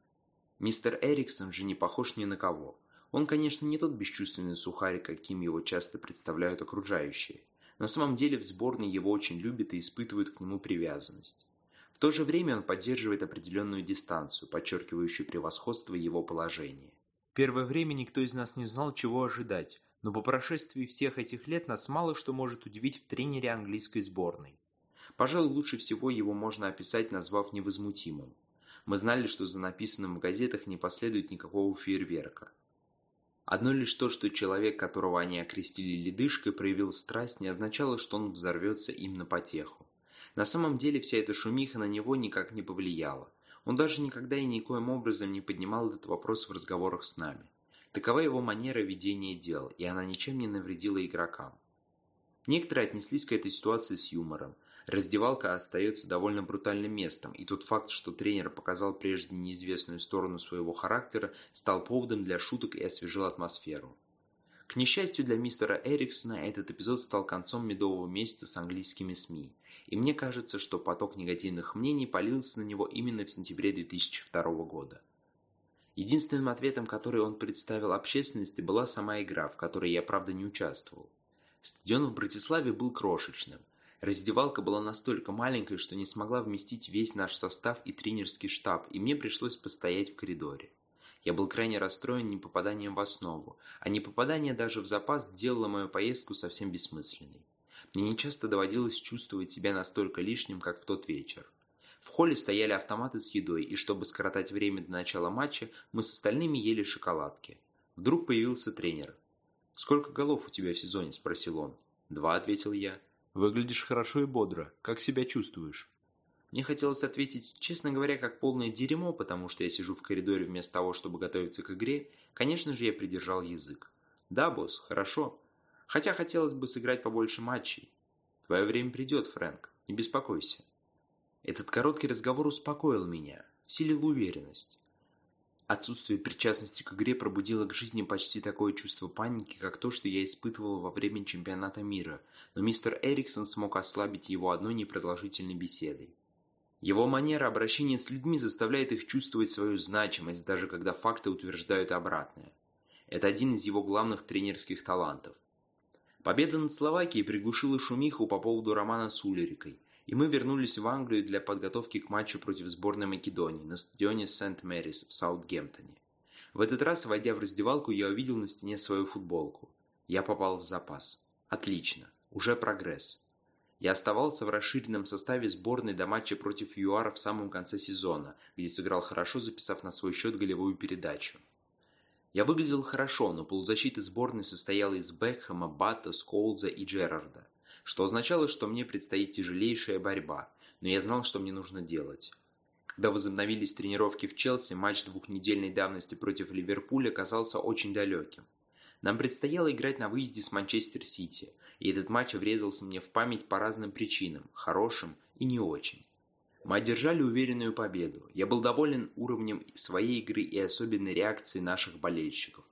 Мистер Эриксон же не похож ни на кого. Он, конечно, не тот бесчувственный сухарь, каким его часто представляют окружающие. На самом деле в сборной его очень любят и испытывают к нему привязанность. В то же время он поддерживает определенную дистанцию, подчеркивающую превосходство его положения. Первое время никто из нас не знал, чего ожидать, но по прошествии всех этих лет нас мало что может удивить в тренере английской сборной. Пожалуй, лучше всего его можно описать, назвав невозмутимым. Мы знали, что за написанным в газетах не последует никакого фейерверка. Одно лишь то, что человек, которого они окрестили ледышкой, проявил страсть, не означало, что он взорвется им на потеху. На самом деле вся эта шумиха на него никак не повлияла. Он даже никогда и никоим образом не поднимал этот вопрос в разговорах с нами. Такова его манера ведения дел, и она ничем не навредила игрокам. Некоторые отнеслись к этой ситуации с юмором. Раздевалка остается довольно брутальным местом, и тот факт, что тренер показал прежде неизвестную сторону своего характера, стал поводом для шуток и освежил атмосферу. К несчастью для мистера Эриксона, этот эпизод стал концом медового месяца с английскими СМИ, и мне кажется, что поток негативных мнений полился на него именно в сентябре 2002 года. Единственным ответом, который он представил общественности, была сама игра, в которой я, правда, не участвовал. Стадион в Братиславе был крошечным. Раздевалка была настолько маленькой, что не смогла вместить весь наш состав и тренерский штаб, и мне пришлось постоять в коридоре. Я был крайне расстроен непопаданием в основу, а непопадание даже в запас делало мою поездку совсем бессмысленной. Мне нечасто доводилось чувствовать себя настолько лишним, как в тот вечер. В холле стояли автоматы с едой, и чтобы скоротать время до начала матча, мы с остальными ели шоколадки. Вдруг появился тренер. «Сколько голов у тебя в сезоне?» – спросил он. «Два», – ответил я. «Выглядишь хорошо и бодро. Как себя чувствуешь?» Мне хотелось ответить, честно говоря, как полное дерьмо, потому что я сижу в коридоре вместо того, чтобы готовиться к игре. Конечно же, я придержал язык. «Да, босс, хорошо. Хотя хотелось бы сыграть побольше матчей. Твое время придет, Фрэнк. Не беспокойся». Этот короткий разговор успокоил меня, вселил уверенность. Отсутствие причастности к игре пробудило к жизни почти такое чувство паники, как то, что я испытывал во время чемпионата мира, но мистер Эриксон смог ослабить его одной непродолжительной беседой. Его манера обращения с людьми заставляет их чувствовать свою значимость, даже когда факты утверждают обратное. Это один из его главных тренерских талантов. Победа над Словакией приглушила шумиху по поводу романа с Улерикой, и мы вернулись в Англию для подготовки к матчу против сборной Македонии на стадионе Сент-Мэрис в Саутгемптоне. В этот раз, войдя в раздевалку, я увидел на стене свою футболку. Я попал в запас. Отлично. Уже прогресс. Я оставался в расширенном составе сборной до матча против ЮАР в самом конце сезона, где сыграл хорошо, записав на свой счет голевую передачу. Я выглядел хорошо, но полузащита сборной состояла из Бекхэма, Бата, Сколза и Джерарда что означало, что мне предстоит тяжелейшая борьба, но я знал, что мне нужно делать. Когда возобновились тренировки в Челси, матч двухнедельной давности против Ливерпуля казался очень далеким. Нам предстояло играть на выезде с Манчестер Сити, и этот матч врезался мне в память по разным причинам, хорошим и не очень. Мы одержали уверенную победу. Я был доволен уровнем своей игры и особенной реакцией наших болельщиков.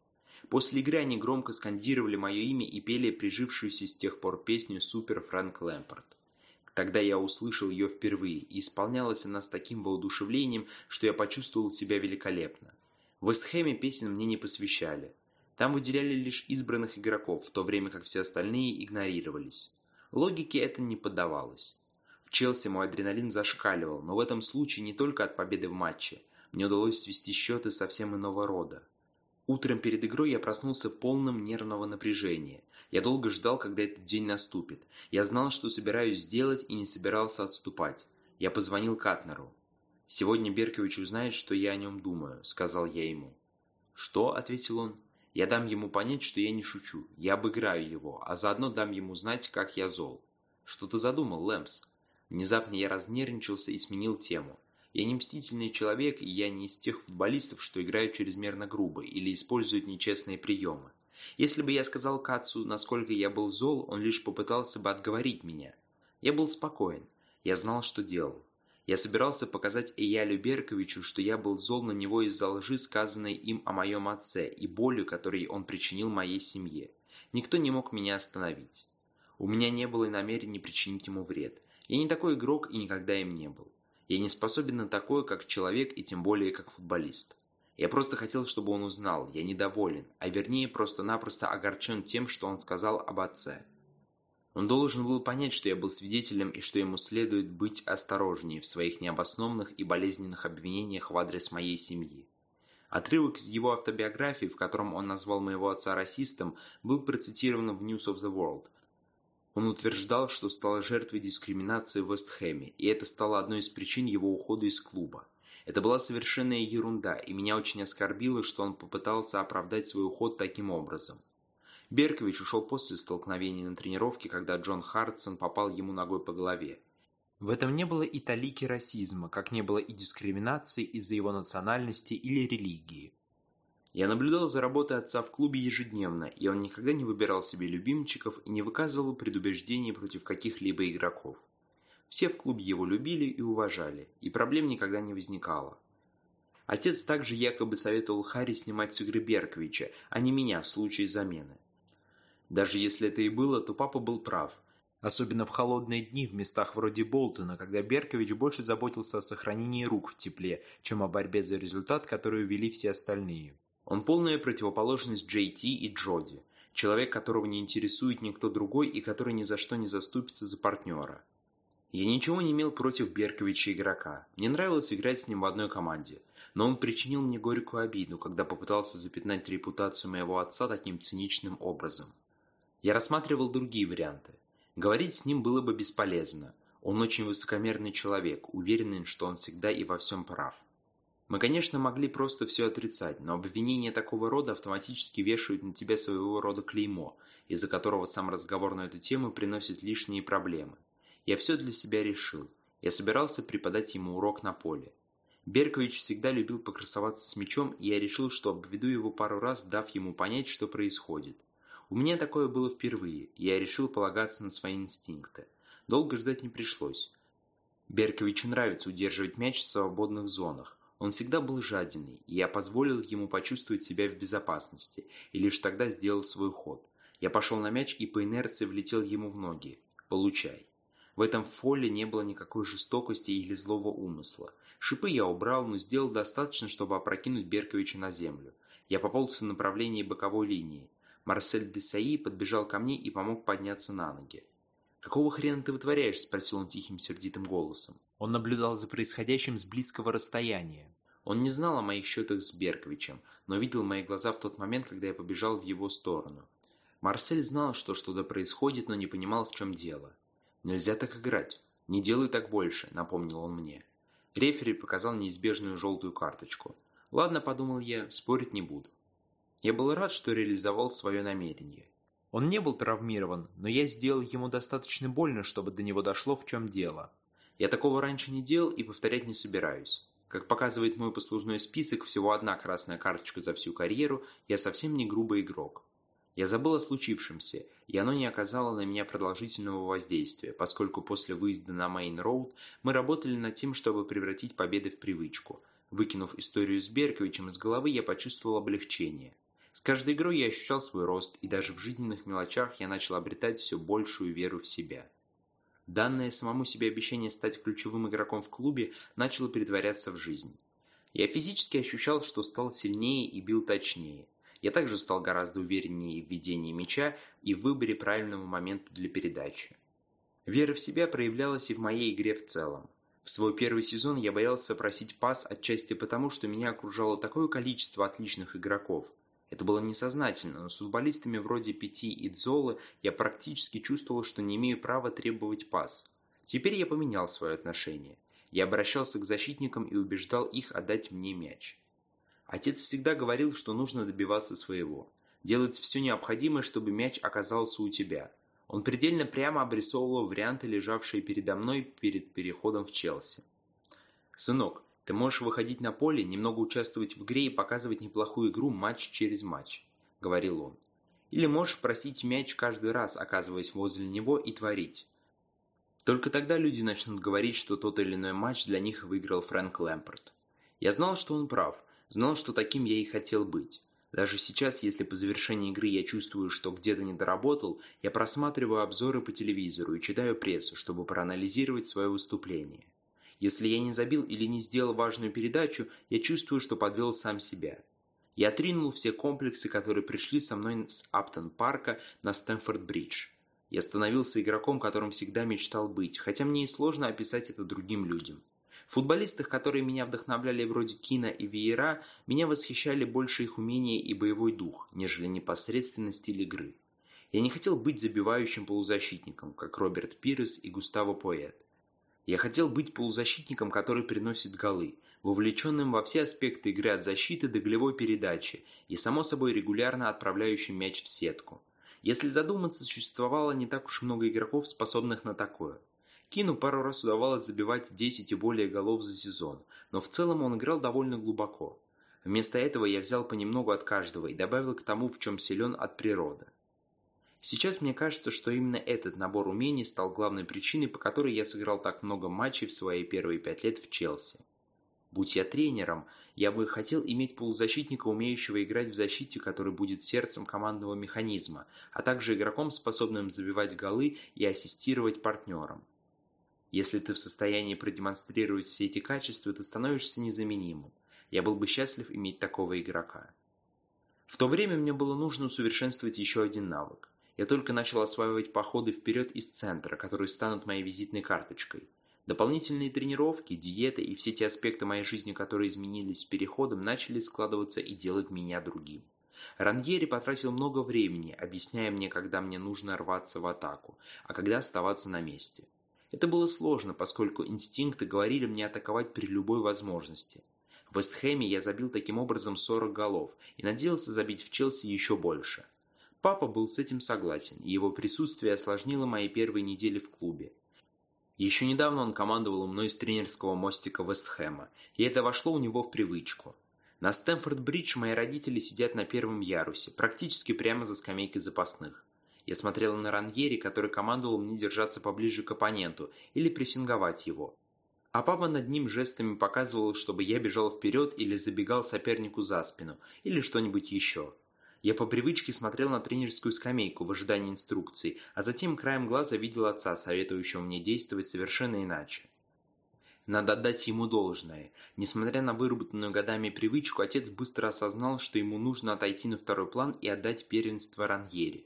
После игры они громко скандировали мое имя и пели прижившуюся с тех пор песню «Супер Фрэнк Лэмпорт». Тогда я услышал ее впервые, и исполнялась она с таким воодушевлением, что я почувствовал себя великолепно. В Вестхэме песен мне не посвящали. Там выделяли лишь избранных игроков, в то время как все остальные игнорировались. Логике это не поддавалось. В Челси мой адреналин зашкаливал, но в этом случае не только от победы в матче. Мне удалось свести счеты совсем иного рода. Утром перед игрой я проснулся полным нервного напряжения. Я долго ждал, когда этот день наступит. Я знал, что собираюсь сделать и не собирался отступать. Я позвонил Катнеру. «Сегодня Беркович узнает, что я о нем думаю», — сказал я ему. «Что?» — ответил он. «Я дам ему понять, что я не шучу. Я обыграю его, а заодно дам ему знать, как я зол». «Что ты задумал, Лэмпс?» Внезапно я разнервничался и сменил тему. Я не мстительный человек, и я не из тех футболистов, что играют чрезмерно грубо или используют нечестные приемы. Если бы я сказал Кацу, насколько я был зол, он лишь попытался бы отговорить меня. Я был спокоен. Я знал, что делал. Я собирался показать Эялю Берковичу, что я был зол на него из-за лжи, сказанной им о моем отце, и болью, которой он причинил моей семье. Никто не мог меня остановить. У меня не было и намерения причинить ему вред. Я не такой игрок и никогда им не был. Я не способен на такое, как человек и тем более как футболист. Я просто хотел, чтобы он узнал, я недоволен, а вернее просто-напросто огорчен тем, что он сказал об отце. Он должен был понять, что я был свидетелем и что ему следует быть осторожнее в своих необоснованных и болезненных обвинениях в адрес моей семьи. Отрывок из его автобиографии, в котором он назвал моего отца расистом, был процитирован в News of the World, он утверждал, что стал жертвой дискриминации в Вестхэме, и это стало одной из причин его ухода из клуба. Это была совершенная ерунда, и меня очень оскорбило, что он попытался оправдать свой уход таким образом. Беркович ушел после столкновения на тренировке, когда Джон Хартсон попал ему ногой по голове. В этом не было и талики расизма, как не было и дискриминации из-за его национальности или религии. Я наблюдал за работой отца в клубе ежедневно, и он никогда не выбирал себе любимчиков и не выказывал предубеждений против каких-либо игроков. Все в клубе его любили и уважали, и проблем никогда не возникало. Отец также якобы советовал Харри снимать с игры Берковича, а не меня в случае замены. Даже если это и было, то папа был прав. Особенно в холодные дни в местах вроде Болтона, когда Беркович больше заботился о сохранении рук в тепле, чем о борьбе за результат, которую вели все остальные. Он полная противоположность Джей Ти и Джоди, человек, которого не интересует никто другой и который ни за что не заступится за партнера. Я ничего не имел против Берковича игрока. Мне нравилось играть с ним в одной команде. Но он причинил мне горькую обиду, когда попытался запятнать репутацию моего отца таким циничным образом. Я рассматривал другие варианты. Говорить с ним было бы бесполезно. Он очень высокомерный человек, уверенный, что он всегда и во всем прав. Мы, конечно, могли просто все отрицать, но обвинения такого рода автоматически вешают на тебя своего рода клеймо, из-за которого сам разговор на эту тему приносит лишние проблемы. Я все для себя решил. Я собирался преподать ему урок на поле. Беркович всегда любил покрасоваться с мячом, и я решил, что обведу его пару раз, дав ему понять, что происходит. У меня такое было впервые, и я решил полагаться на свои инстинкты. Долго ждать не пришлось. Берковичу нравится удерживать мяч в свободных зонах. Он всегда был жадиной, и я позволил ему почувствовать себя в безопасности, и лишь тогда сделал свой ход. Я пошел на мяч и по инерции влетел ему в ноги. Получай. В этом фоле не было никакой жестокости или злого умысла. Шипы я убрал, но сделал достаточно, чтобы опрокинуть Берковича на землю. Я пополз в направлении боковой линии. Марсель Десаи подбежал ко мне и помог подняться на ноги. «Какого хрена ты вытворяешь?» – спросил он тихим сердитым голосом. Он наблюдал за происходящим с близкого расстояния. Он не знал о моих счетах с Берковичем, но видел мои глаза в тот момент, когда я побежал в его сторону. Марсель знал, что что-то происходит, но не понимал, в чем дело. «Нельзя так играть. Не делай так больше», – напомнил он мне. Рефери показал неизбежную желтую карточку. «Ладно», – подумал я, – «спорить не буду». Я был рад, что реализовал свое намерение. Он не был травмирован, но я сделал ему достаточно больно, чтобы до него дошло, в чем дело. Я такого раньше не делал и повторять не собираюсь. Как показывает мой послужной список, всего одна красная карточка за всю карьеру, я совсем не грубый игрок. Я забыл о случившемся, и оно не оказало на меня продолжительного воздействия, поскольку после выезда на Мейн-Роуд мы работали над тем, чтобы превратить победы в привычку. Выкинув историю с Берковичем из головы, я почувствовал облегчение. С каждой игрой я ощущал свой рост, и даже в жизненных мелочах я начал обретать все большую веру в себя. Данное самому себе обещание стать ключевым игроком в клубе начало перетворяться в жизнь. Я физически ощущал, что стал сильнее и бил точнее. Я также стал гораздо увереннее в ведении мяча и в выборе правильного момента для передачи. Вера в себя проявлялась и в моей игре в целом. В свой первый сезон я боялся просить пас отчасти потому, что меня окружало такое количество отличных игроков – это было несознательно, но с футболистами вроде Пяти и Дзолы я практически чувствовал, что не имею права требовать пас. Теперь я поменял свое отношение. Я обращался к защитникам и убеждал их отдать мне мяч. Отец всегда говорил, что нужно добиваться своего. Делать все необходимое, чтобы мяч оказался у тебя. Он предельно прямо обрисовывал варианты, лежавшие передо мной перед переходом в Челси. «Сынок, ты можешь выходить на поле, немного участвовать в игре и показывать неплохую игру матч через матч», – говорил он. «Или можешь просить мяч каждый раз, оказываясь возле него, и творить. Только тогда люди начнут говорить, что тот или иной матч для них выиграл Фрэнк Лэмпорт. Я знал, что он прав, знал, что таким я и хотел быть. Даже сейчас, если по завершении игры я чувствую, что где-то не доработал, я просматриваю обзоры по телевизору и читаю прессу, чтобы проанализировать свое выступление. Если я не забил или не сделал важную передачу, я чувствую, что подвел сам себя. Я отринул все комплексы, которые пришли со мной с Аптон-парка на Стэнфорд-бридж. Я становился игроком, которым всегда мечтал быть, хотя мне и сложно описать это другим людям. В футболистах, которые меня вдохновляли вроде Кина и Виера, меня восхищали больше их умения и боевой дух, нежели непосредственно стиль игры. Я не хотел быть забивающим полузащитником, как Роберт Пирес и Густаво Поэт. Я хотел быть полузащитником, который приносит голы, вовлеченным во все аспекты игры от защиты до голевой передачи и, само собой, регулярно отправляющим мяч в сетку. Если задуматься, существовало не так уж много игроков, способных на такое. Кину пару раз удавалось забивать 10 и более голов за сезон, но в целом он играл довольно глубоко. Вместо этого я взял понемногу от каждого и добавил к тому, в чем силен от природы. Сейчас мне кажется, что именно этот набор умений стал главной причиной, по которой я сыграл так много матчей в свои первые пять лет в Челси. Будь я тренером, я бы хотел иметь полузащитника, умеющего играть в защите, который будет сердцем командного механизма, а также игроком, способным забивать голы и ассистировать партнерам. Если ты в состоянии продемонстрировать все эти качества, ты становишься незаменимым. Я был бы счастлив иметь такого игрока. В то время мне было нужно усовершенствовать еще один навык. Я только начал осваивать походы вперед из центра, которые станут моей визитной карточкой. Дополнительные тренировки, диеты и все те аспекты моей жизни, которые изменились с переходом, начали складываться и делать меня другим. Раньери потратил много времени, объясняя мне, когда мне нужно рваться в атаку, а когда оставаться на месте. Это было сложно, поскольку инстинкты говорили мне атаковать при любой возможности. В Вестхэме я забил таким образом 40 голов и надеялся забить в Челси еще больше. Папа был с этим согласен, и его присутствие осложнило мои первые недели в клубе. Еще недавно он командовал мной с тренерского мостика Вестхэма, и это вошло у него в привычку. На Стэнфорд-Бридж мои родители сидят на первом ярусе, практически прямо за скамейкой запасных. Я смотрел на Раньери, который командовал мне держаться поближе к оппоненту или прессинговать его. А папа над ним жестами показывал, чтобы я бежал вперед или забегал сопернику за спину, или что-нибудь еще. Я по привычке смотрел на тренерскую скамейку в ожидании инструкций, а затем краем глаза видел отца, советующего мне действовать совершенно иначе. Надо отдать ему должное. Несмотря на выработанную годами привычку, отец быстро осознал, что ему нужно отойти на второй план и отдать первенство Раньери.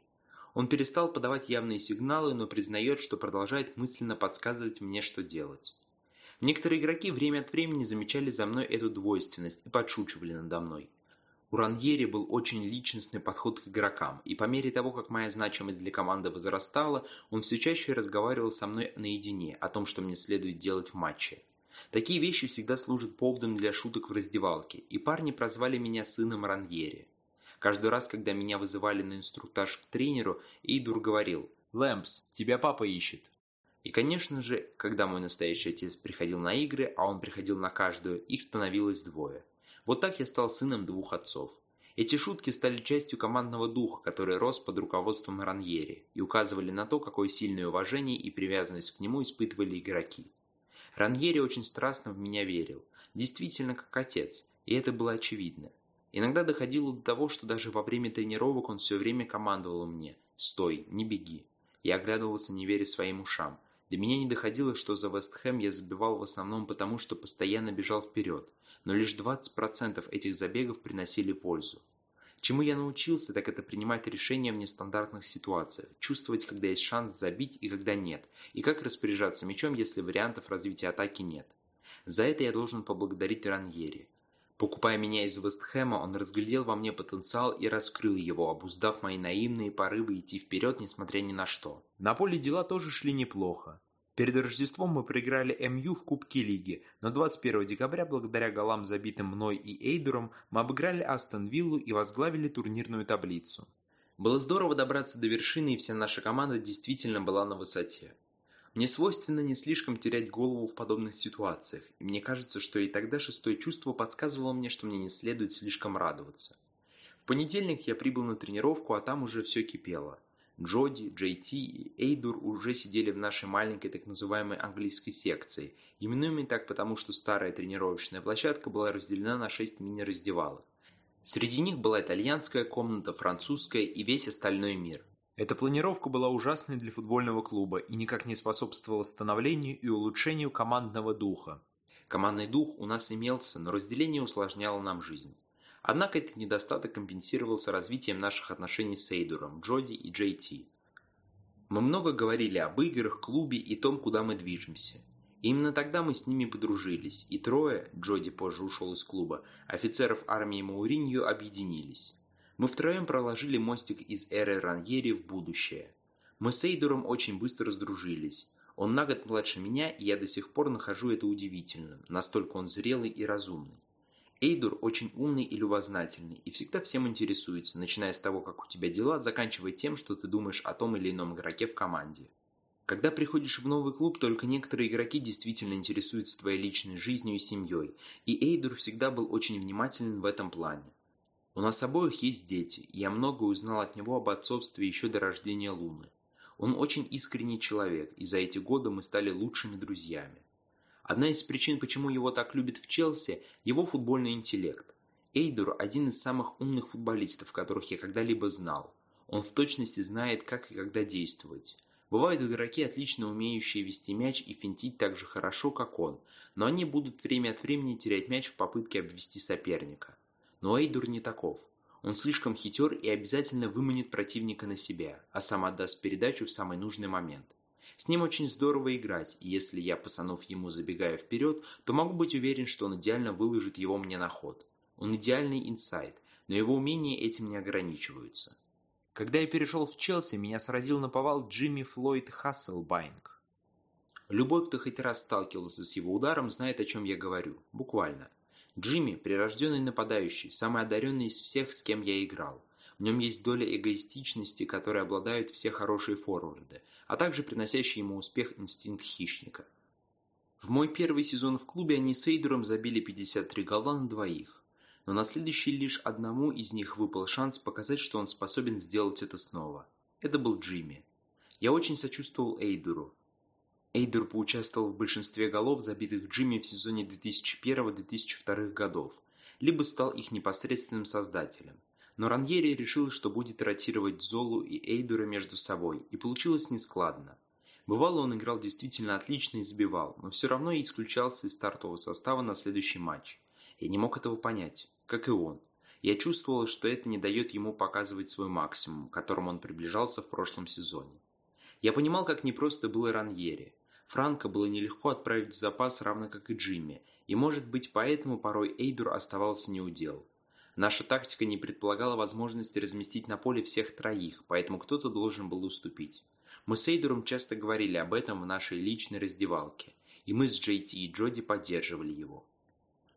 Он перестал подавать явные сигналы, но признает, что продолжает мысленно подсказывать мне, что делать. Некоторые игроки время от времени замечали за мной эту двойственность и подшучивали надо мной. У Раньери был очень личностный подход к игрокам, и по мере того, как моя значимость для команды возрастала, он все чаще разговаривал со мной наедине о том, что мне следует делать в матче. Такие вещи всегда служат поводом для шуток в раздевалке, и парни прозвали меня сыном Раньери. Каждый раз, когда меня вызывали на инструктаж к тренеру, Эйдур говорил «Лэмпс, тебя папа ищет». И, конечно же, когда мой настоящий отец приходил на игры, а он приходил на каждую, их становилось двое. Вот так я стал сыном двух отцов. Эти шутки стали частью командного духа, который рос под руководством Раньери, и указывали на то, какое сильное уважение и привязанность к нему испытывали игроки. Раньери очень страстно в меня верил, действительно как отец, и это было очевидно. Иногда доходило до того, что даже во время тренировок он все время командовал мне «Стой, не беги». Я оглядывался, не веря своим ушам. До меня не доходило, что за Вестхэм я забивал в основном потому, что постоянно бежал вперед но лишь 20% этих забегов приносили пользу. Чему я научился, так это принимать решения в нестандартных ситуациях, чувствовать, когда есть шанс забить и когда нет, и как распоряжаться мячом, если вариантов развития атаки нет. За это я должен поблагодарить Раньери. Покупая меня из Вестхэма, он разглядел во мне потенциал и раскрыл его, обуздав мои наивные порывы идти вперед, несмотря ни на что. На поле дела тоже шли неплохо. Перед Рождеством мы проиграли МЮ в Кубке Лиги, но 21 декабря, благодаря голам, забитым мной и Эйдуром, мы обыграли Астон Виллу и возглавили турнирную таблицу. Было здорово добраться до вершины, и вся наша команда действительно была на высоте. Мне свойственно не слишком терять голову в подобных ситуациях, и мне кажется, что и тогда шестое чувство подсказывало мне, что мне не следует слишком радоваться. В понедельник я прибыл на тренировку, а там уже все кипело – Джоди, Джей Ти и Эйдур уже сидели в нашей маленькой так называемой английской секции, именуемой так потому, что старая тренировочная площадка была разделена на шесть мини-раздевалок. Среди них была итальянская комната, французская и весь остальной мир. Эта планировка была ужасной для футбольного клуба и никак не способствовала становлению и улучшению командного духа. Командный дух у нас имелся, но разделение усложняло нам жизнь. Однако этот недостаток компенсировался развитием наших отношений с Эйдуром, Джоди и Джей Ти. Мы много говорили об играх, клубе и том, куда мы движемся. И именно тогда мы с ними подружились, и трое, Джоди позже ушел из клуба, офицеров армии Мауринью объединились. Мы втроем проложили мостик из эры Раньери в будущее. Мы с Эйдуром очень быстро сдружились. Он на год младше меня, и я до сих пор нахожу это удивительным, настолько он зрелый и разумный. Эйдур очень умный и любознательный, и всегда всем интересуется, начиная с того, как у тебя дела, заканчивая тем, что ты думаешь о том или ином игроке в команде. Когда приходишь в новый клуб, только некоторые игроки действительно интересуются твоей личной жизнью и семьей, и Эйдур всегда был очень внимателен в этом плане. У нас обоих есть дети, и я много узнал от него об отцовстве еще до рождения Луны. Он очень искренний человек, и за эти годы мы стали лучшими друзьями. Одна из причин, почему его так любят в Челси – его футбольный интеллект. Эйдур – один из самых умных футболистов, которых я когда-либо знал. Он в точности знает, как и когда действовать. Бывают игроки, отлично умеющие вести мяч и финтить так же хорошо, как он, но они будут время от времени терять мяч в попытке обвести соперника. Но Эйдур не таков. Он слишком хитер и обязательно выманит противника на себя, а сам отдаст передачу в самый нужный момент. С ним очень здорово играть, и если я, пасанув ему, забегаю вперед, то могу быть уверен, что он идеально выложит его мне на ход. Он идеальный инсайд, но его умения этим не ограничиваются. Когда я перешел в Челси, меня сразил наповал Джимми Флойд Хассельбайнк. Любой, кто хоть раз сталкивался с его ударом, знает, о чем я говорю. Буквально. Джимми – прирожденный нападающий, самый одаренный из всех, с кем я играл. В нем есть доля эгоистичности, которой обладают все хорошие форварды, а также приносящий ему успех инстинкт хищника. В мой первый сезон в клубе они с Эйдуром забили 53 гола на двоих, но на следующий лишь одному из них выпал шанс показать, что он способен сделать это снова. Это был Джимми. Я очень сочувствовал Эйдуру. Эйдур поучаствовал в большинстве голов, забитых Джимми в сезоне 2001-2002 годов, либо стал их непосредственным создателем. Но Раньери решил, что будет ротировать Золу и Эйдура между собой, и получилось нескладно. Бывало, он играл действительно отлично и забивал, но все равно исключался из стартового состава на следующий матч. Я не мог этого понять, как и он. Я чувствовал, что это не дает ему показывать свой максимум, к которому он приближался в прошлом сезоне. Я понимал, как непросто было Раньери. Франко было нелегко отправить в запас, равно как и Джимми, и, может быть, поэтому порой Эйдур оставался неудел. Наша тактика не предполагала возможности разместить на поле всех троих, поэтому кто-то должен был уступить. Мы с Эйдуром часто говорили об этом в нашей личной раздевалке, и мы с Джей Ти и Джоди поддерживали его.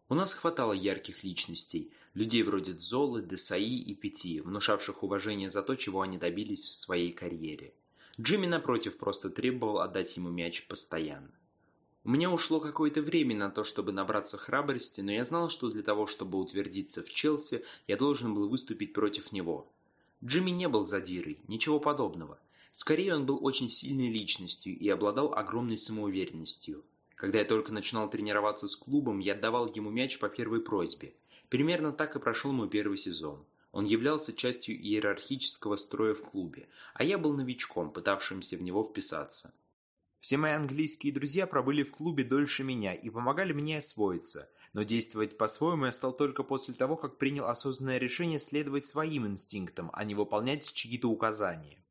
У нас хватало ярких личностей, людей вроде Золы, Десаи и Пяти, внушавших уважение за то, чего они добились в своей карьере. Джимми, напротив, просто требовал отдать ему мяч постоянно. Меня ушло какое-то время на то, чтобы набраться храбрости, но я знал, что для того, чтобы утвердиться в Челси, я должен был выступить против него. Джимми не был задирой, ничего подобного. Скорее, он был очень сильной личностью и обладал огромной самоуверенностью. Когда я только начинал тренироваться с клубом, я отдавал ему мяч по первой просьбе. Примерно так и прошел мой первый сезон. Он являлся частью иерархического строя в клубе, а я был новичком, пытавшимся в него вписаться. Все мои английские друзья пробыли в клубе дольше меня и помогали мне освоиться, но действовать по-своему я стал только после того, как принял осознанное решение следовать своим инстинктам, а не выполнять чьи-то указания.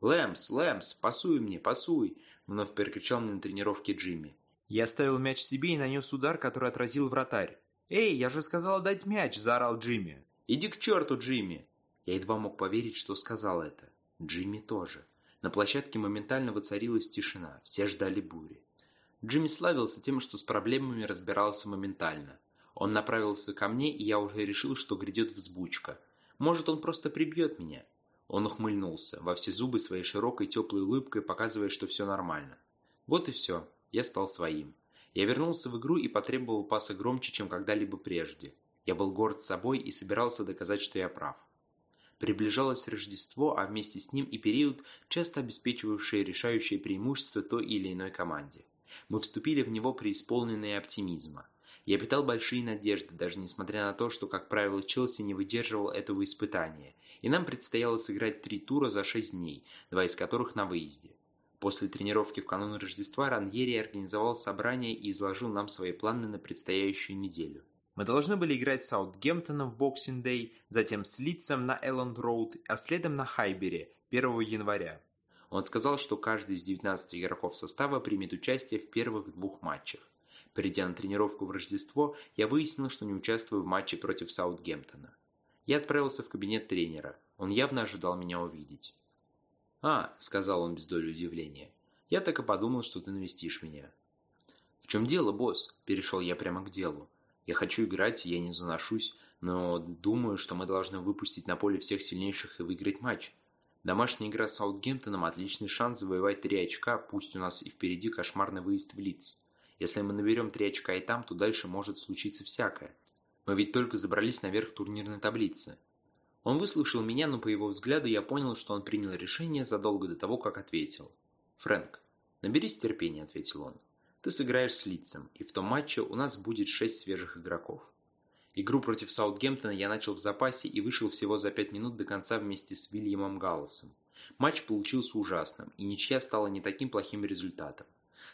«Лэмс, Лэмс, пасуй мне, пасуй!» – вновь перекричал мне на тренировке Джимми. Я оставил мяч себе и нанес удар, который отразил вратарь. «Эй, я же сказал дать мяч!» – заорал Джимми. «Иди к черту, Джимми!» Я едва мог поверить, что сказал это. Джимми тоже. На площадке моментально воцарилась тишина, все ждали бури. Джимми славился тем, что с проблемами разбирался моментально. Он направился ко мне, и я уже решил, что грядет взбучка. Может, он просто прибьет меня. Он ухмыльнулся, во все зубы своей широкой теплой улыбкой, показывая, что все нормально. Вот и все. Я стал своим. Я вернулся в игру и потребовал паса громче, чем когда-либо прежде. Я был горд собой и собирался доказать, что я прав. Приближалось Рождество, а вместе с ним и период, часто обеспечивавший решающее преимущество той или иной команде. Мы вступили в него преисполненные оптимизма. Я питал большие надежды, даже несмотря на то, что, как правило, Челси не выдерживал этого испытания, и нам предстояло сыграть три тура за шесть дней, два из которых на выезде. После тренировки в канун Рождества Раньери организовал собрание и изложил нам свои планы на предстоящую неделю. Мы должны были играть с Саутгемптоном в Боксинг Дэй, затем с Лидсом на Элленд Роуд, а следом на Хайбери 1 января. Он сказал, что каждый из 19 игроков состава примет участие в первых двух матчах. Придя на тренировку в Рождество, я выяснил, что не участвую в матче против Саутгемптона. Я отправился в кабинет тренера. Он явно ожидал меня увидеть. «А», — сказал он без доли удивления, — «я так и подумал, что ты навестишь меня». «В чем дело, босс?» – перешел я прямо к делу. Я хочу играть, я не заношусь, но думаю, что мы должны выпустить на поле всех сильнейших и выиграть матч. Домашняя игра с Саутгемптоном – отличный шанс завоевать три очка, пусть у нас и впереди кошмарный выезд в Лидс. Если мы наберем три очка и там, то дальше может случиться всякое. Мы ведь только забрались наверх турнирной таблицы. Он выслушал меня, но по его взгляду я понял, что он принял решение задолго до того, как ответил. «Фрэнк, наберись терпения», – ответил он. Ты сыграешь с Лидсом, и в том матче у нас будет шесть свежих игроков. Игру против Саутгемптона я начал в запасе и вышел всего за пять минут до конца вместе с Вильямом Галласом. Матч получился ужасным, и ничья стала не таким плохим результатом.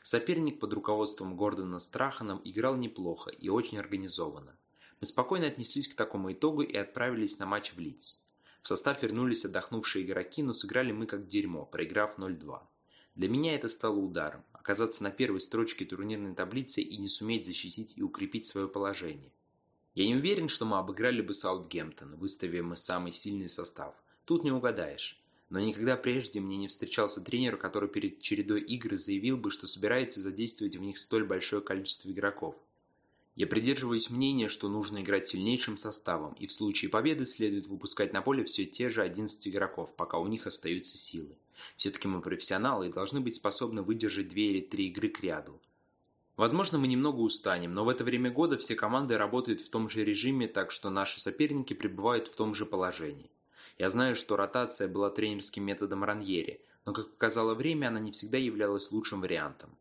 Соперник под руководством Гордона Страханом играл неплохо и очень организованно. Мы спокойно отнеслись к такому итогу и отправились на матч в Лидс. В состав вернулись отдохнувшие игроки, но сыграли мы как дерьмо, проиграв 0-2. Для меня это стало ударом оказаться на первой строчке турнирной таблицы и не суметь защитить и укрепить свое положение. Я не уверен, что мы обыграли бы Саутгемптон, выставив мы самый сильный состав. Тут не угадаешь. Но никогда прежде мне не встречался тренер, который перед чередой игр заявил бы, что собирается задействовать в них столь большое количество игроков. Я придерживаюсь мнения, что нужно играть сильнейшим составом, и в случае победы следует выпускать на поле все те же 11 игроков, пока у них остаются силы. Все-таки мы профессионалы и должны быть способны выдержать две или три игры к ряду. Возможно, мы немного устанем, но в это время года все команды работают в том же режиме, так что наши соперники пребывают в том же положении. Я знаю, что ротация была тренерским методом Раньери, но, как показало время, она не всегда являлась лучшим вариантом.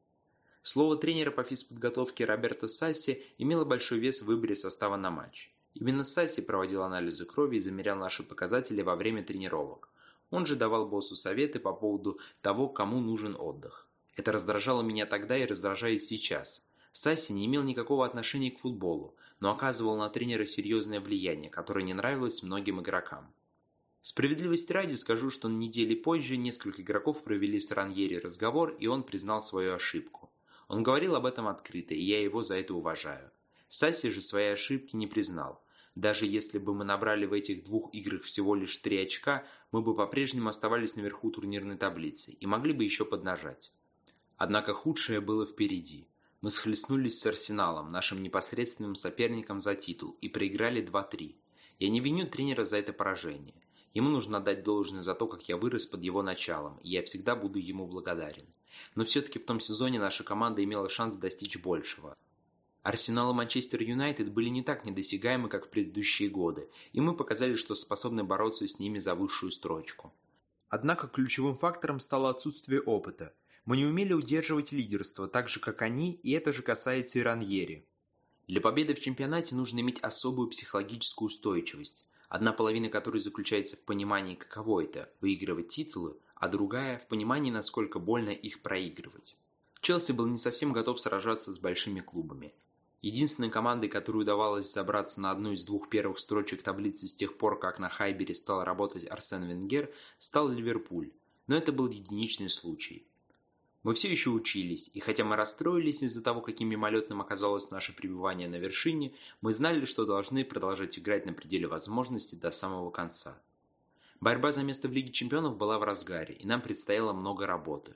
Слово тренера по физподготовке Роберто Сасси имело большой вес в выборе состава на матч. Именно Сасси проводил анализы крови и замерял наши показатели во время тренировок. Он же давал боссу советы по поводу того, кому нужен отдых. Это раздражало меня тогда и раздражает сейчас. Сасси не имел никакого отношения к футболу, но оказывал на тренера серьезное влияние, которое не нравилось многим игрокам. Справедливости ради скажу, что на неделе позже несколько игроков провели с Раньери разговор, и он признал свою ошибку. Он говорил об этом открыто, и я его за это уважаю. Сасси же своей ошибки не признал. Даже если бы мы набрали в этих двух играх всего лишь три очка, мы бы по-прежнему оставались наверху турнирной таблицы и могли бы еще поднажать. Однако худшее было впереди. Мы схлестнулись с Арсеналом, нашим непосредственным соперником за титул, и проиграли 2-3. Я не виню тренера за это поражение. Ему нужно отдать должное за то, как я вырос под его началом, и я всегда буду ему благодарен. Но все-таки в том сезоне наша команда имела шанс достичь большего. Арсенал и Манчестер Юнайтед были не так недосягаемы, как в предыдущие годы, и мы показали, что способны бороться с ними за высшую строчку. Однако ключевым фактором стало отсутствие опыта. Мы не умели удерживать лидерство, так же как они, и это же касается и Раньери. Для победы в чемпионате нужно иметь особую психологическую устойчивость, одна половина которой заключается в понимании, каково это – выигрывать титулы, а другая – в понимании, насколько больно их проигрывать. Челси был не совсем готов сражаться с большими клубами. Единственной командой, которой удавалось забраться на одну из двух первых строчек таблицы с тех пор, как на Хайбере стал работать Арсен Венгер, стал Ливерпуль. Но это был единичный случай. Мы все еще учились, и хотя мы расстроились из-за того, каким мимолетным оказалось наше пребывание на вершине, мы знали, что должны продолжать играть на пределе возможностей до самого конца. Борьба за место в Лиге Чемпионов была в разгаре, и нам предстояло много работы.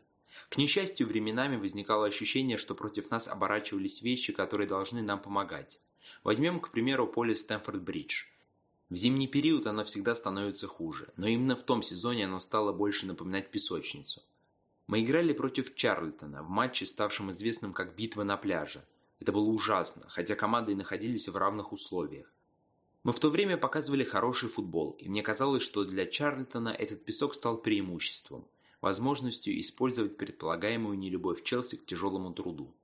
К несчастью, временами возникало ощущение, что против нас оборачивались вещи, которые должны нам помогать. Возьмем, к примеру, поле Стэнфорд-Бридж. В зимний период оно всегда становится хуже, но именно в том сезоне оно стало больше напоминать песочницу. Мы играли против Чарльтона в матче, ставшем известным как «Битва на пляже». Это было ужасно, хотя команды и находились в равных условиях. Мы в то время показывали хороший футбол, и мне казалось, что для Чарльтона этот песок стал преимуществом, возможностью использовать предполагаемую нелюбовь Челси к тяжелому труду.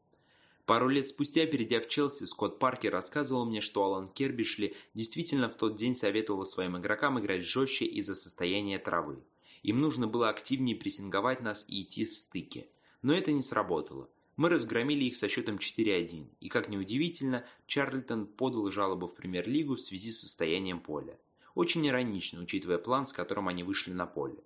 Пару лет спустя, перейдя в Челси, Скотт Паркер рассказывал мне, что Алан Кербишли действительно в тот день советовал своим игрокам играть жестче из-за состояния травы. Им нужно было активнее прессинговать нас и идти в стыке. Но это не сработало. Мы разгромили их со счетом 4-1, и, как ни удивительно, Чарльтон подал жалобу в премьер-лигу в связи с состоянием поля. Очень иронично, учитывая план, с которым они вышли на поле.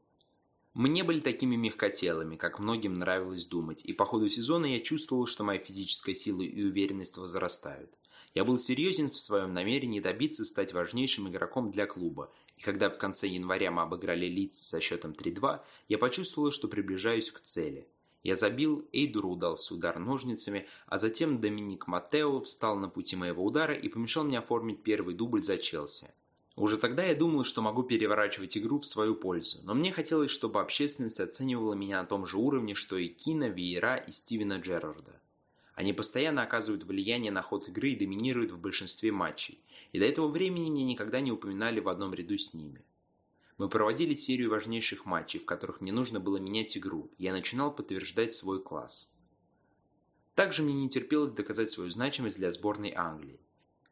Мы не были такими мягкотелыми, как многим нравилось думать, и по ходу сезона я чувствовал, что моя физическая сила и уверенность возрастают. Я был серьезен в своем намерении добиться стать важнейшим игроком для клуба и когда в конце января мы обыграли Лидс со счетом 3-2, я почувствовал, что приближаюсь к цели. Я забил, Эйдуру удался удар ножницами, а затем Доминик Матео встал на пути моего удара и помешал мне оформить первый дубль за Челси. Уже тогда я думал, что могу переворачивать игру в свою пользу, но мне хотелось, чтобы общественность оценивала меня на том же уровне, что и Кина, Виера и Стивена Джерарда. Они постоянно оказывают влияние на ход игры и доминируют в большинстве матчей, и до этого времени меня никогда не упоминали в одном ряду с ними. Мы проводили серию важнейших матчей, в которых мне нужно было менять игру, и я начинал подтверждать свой класс. Также мне не терпелось доказать свою значимость для сборной Англии.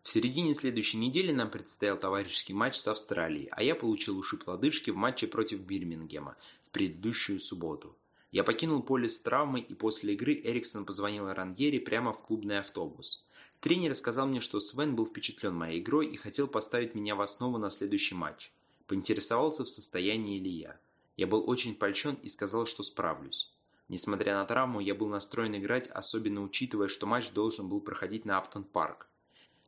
В середине следующей недели нам предстоял товарищеский матч с Австралией, а я получил ушиб лодыжки в матче против Бирмингема в предыдущую субботу. Я покинул поле с травмой, и после игры Эриксон позвонил Рангери прямо в клубный автобус. Тренер сказал мне, что Свен был впечатлен моей игрой и хотел поставить меня в основу на следующий матч. Поинтересовался, в состоянии ли я. Я был очень польщен и сказал, что справлюсь. Несмотря на травму, я был настроен играть, особенно учитывая, что матч должен был проходить на Аптон-парк.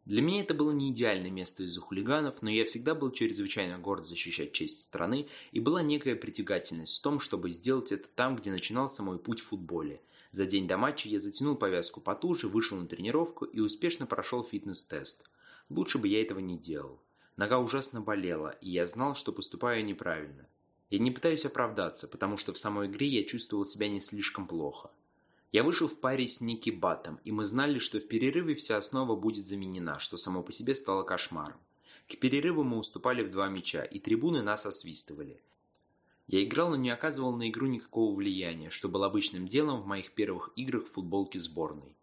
Для меня это было не идеальное место из-за хулиганов, но я всегда был чрезвычайно горд защищать честь страны, и была некая притягательность в том, чтобы сделать это там, где начинался мой путь в футболе. За день до матча я затянул повязку потуже, вышел на тренировку и успешно прошел фитнес-тест. Лучше бы я этого не делал. Нога ужасно болела, и я знал, что поступаю неправильно. Я не пытаюсь оправдаться, потому что в самой игре я чувствовал себя не слишком плохо. Я вышел в паре с Ники Баттом, и мы знали, что в перерыве вся основа будет заменена, что само по себе стало кошмаром. К перерыву мы уступали в два мяча, и трибуны нас освистывали. Я играл, но не оказывал на игру никакого влияния, что было обычным делом в моих первых играх в футболке сборной.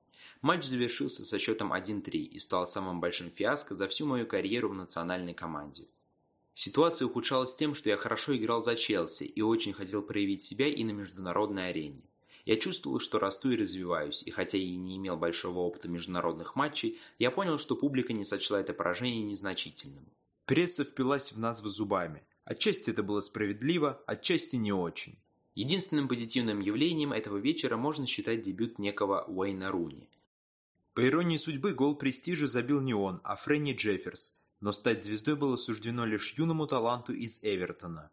Матч завершился со счетом 1-3 и стал самым большим фиаско за всю мою карьеру в национальной команде. Ситуация ухудшалась тем, что я хорошо играл за Челси и очень хотел проявить себя и на международной арене. Я чувствовал, что расту и развиваюсь, и хотя я и не имел большого опыта международных матчей, я понял, что публика не сочла это поражение незначительным. Пресса впилась в нас в зубами. Отчасти это было справедливо, отчасти не очень. Единственным позитивным явлением этого вечера можно считать дебют некого Уэйна Руни. По иронии судьбы, гол престижа забил не он, а Фрэнни Джефферс, но стать звездой было суждено лишь юному таланту из Эвертона.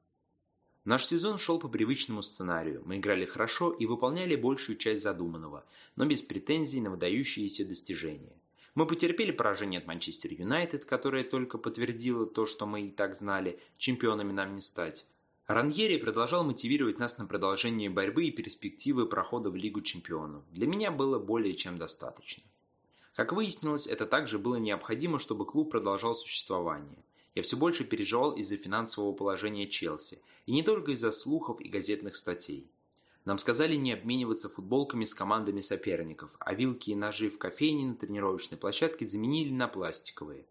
Наш сезон шел по привычному сценарию. Мы играли хорошо и выполняли большую часть задуманного, но без претензий на выдающиеся достижения. Мы потерпели поражение от Манчестер Юнайтед, которое только подтвердило то, что мы и так знали, чемпионами нам не стать. Раньери продолжал мотивировать нас на продолжение борьбы и перспективы прохода в Лигу чемпионов. Для меня было более чем достаточно. Как выяснилось, это также было необходимо, чтобы клуб продолжал существование. Я все больше переживал из-за финансового положения Челси, и не только из-за слухов и газетных статей. Нам сказали не обмениваться футболками с командами соперников, а вилки и ножи в кофейне на тренировочной площадке заменили на пластиковые.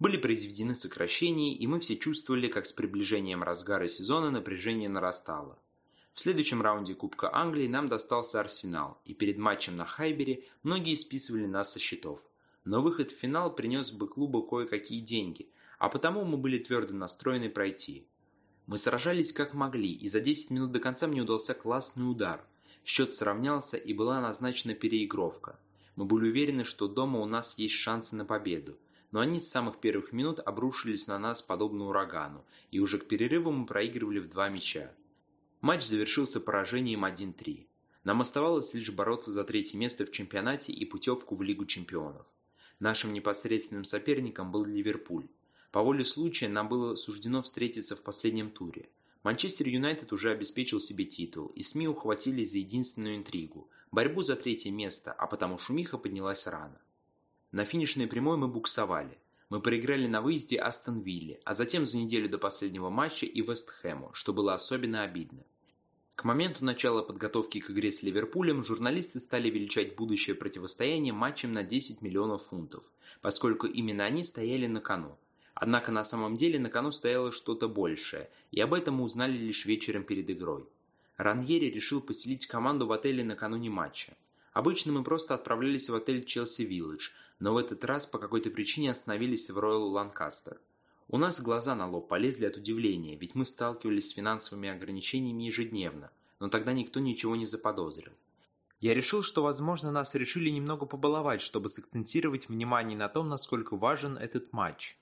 Были произведены сокращения, и мы все чувствовали, как с приближением разгара сезона напряжение нарастало. В следующем раунде Кубка Англии нам достался Арсенал, и перед матчем на Хайбере многие списывали нас со счетов. Но выход в финал принес бы клубу кое-какие деньги, а потому мы были твердо настроены пройти. Мы сражались как могли, и за 10 минут до конца мне удался классный удар. Счет сравнялся, и была назначена переигровка. Мы были уверены, что дома у нас есть шансы на победу, но они с самых первых минут обрушились на нас подобно урагану, и уже к перерыву мы проигрывали в два мяча. Матч завершился поражением 1-3. Нам оставалось лишь бороться за третье место в чемпионате и путевку в Лигу чемпионов. Нашим непосредственным соперником был Ливерпуль. По воле случая нам было суждено встретиться в последнем туре. Манчестер Юнайтед уже обеспечил себе титул, и СМИ ухватились за единственную интригу – борьбу за третье место, а потому шумиха поднялась рано. На финишной прямой мы буксовали. Мы проиграли на выезде Астон Вилле, а затем за неделю до последнего матча и Вест Хэму, что было особенно обидно. К моменту начала подготовки к игре с Ливерпулем журналисты стали величать будущее противостояние матчем на 10 миллионов фунтов, поскольку именно они стояли на кону. Однако на самом деле на кону стояло что-то большее, и об этом мы узнали лишь вечером перед игрой. Раньери решил поселить команду в отеле накануне матча. Обычно мы просто отправлялись в отель Челси Вилледж, но в этот раз по какой-то причине остановились в Роyal Ланкастер. У нас глаза на лоб полезли от удивления, ведь мы сталкивались с финансовыми ограничениями ежедневно, но тогда никто ничего не заподозрил. Я решил, что, возможно, нас решили немного побаловать, чтобы сакцентировать внимание на том, насколько важен этот матч.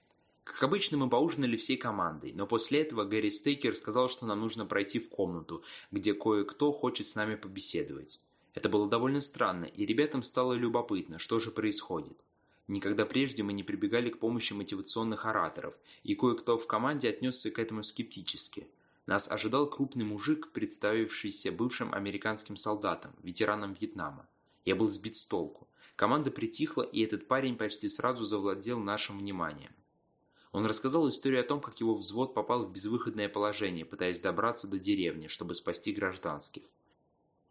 Как обычно, мы поужинали всей командой, но после этого Гэри Стейкер сказал, что нам нужно пройти в комнату, где кое-кто хочет с нами побеседовать. Это было довольно странно, и ребятам стало любопытно, что же происходит. Никогда прежде мы не прибегали к помощи мотивационных ораторов, и кое-кто в команде отнесся к этому скептически. Нас ожидал крупный мужик, представившийся бывшим американским солдатом, ветераном Вьетнама. Я был сбит с толку. Команда притихла, и этот парень почти сразу завладел нашим вниманием. Он рассказал историю о том, как его взвод попал в безвыходное положение, пытаясь добраться до деревни, чтобы спасти гражданских.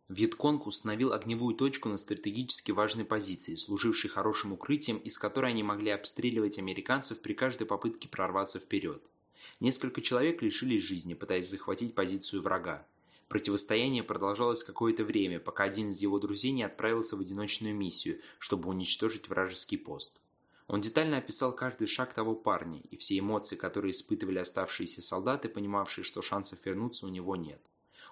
Вьетконг установил огневую точку на стратегически важной позиции, служившей хорошим укрытием, из которой они могли обстреливать американцев при каждой попытке прорваться вперед. Несколько человек лишились жизни, пытаясь захватить позицию врага. Противостояние продолжалось какое-то время, пока один из его друзей не отправился в одиночную миссию, чтобы уничтожить вражеский пост. Он детально описал каждый шаг того парня и все эмоции, которые испытывали оставшиеся солдаты, понимавшие, что шансов вернуться у него нет.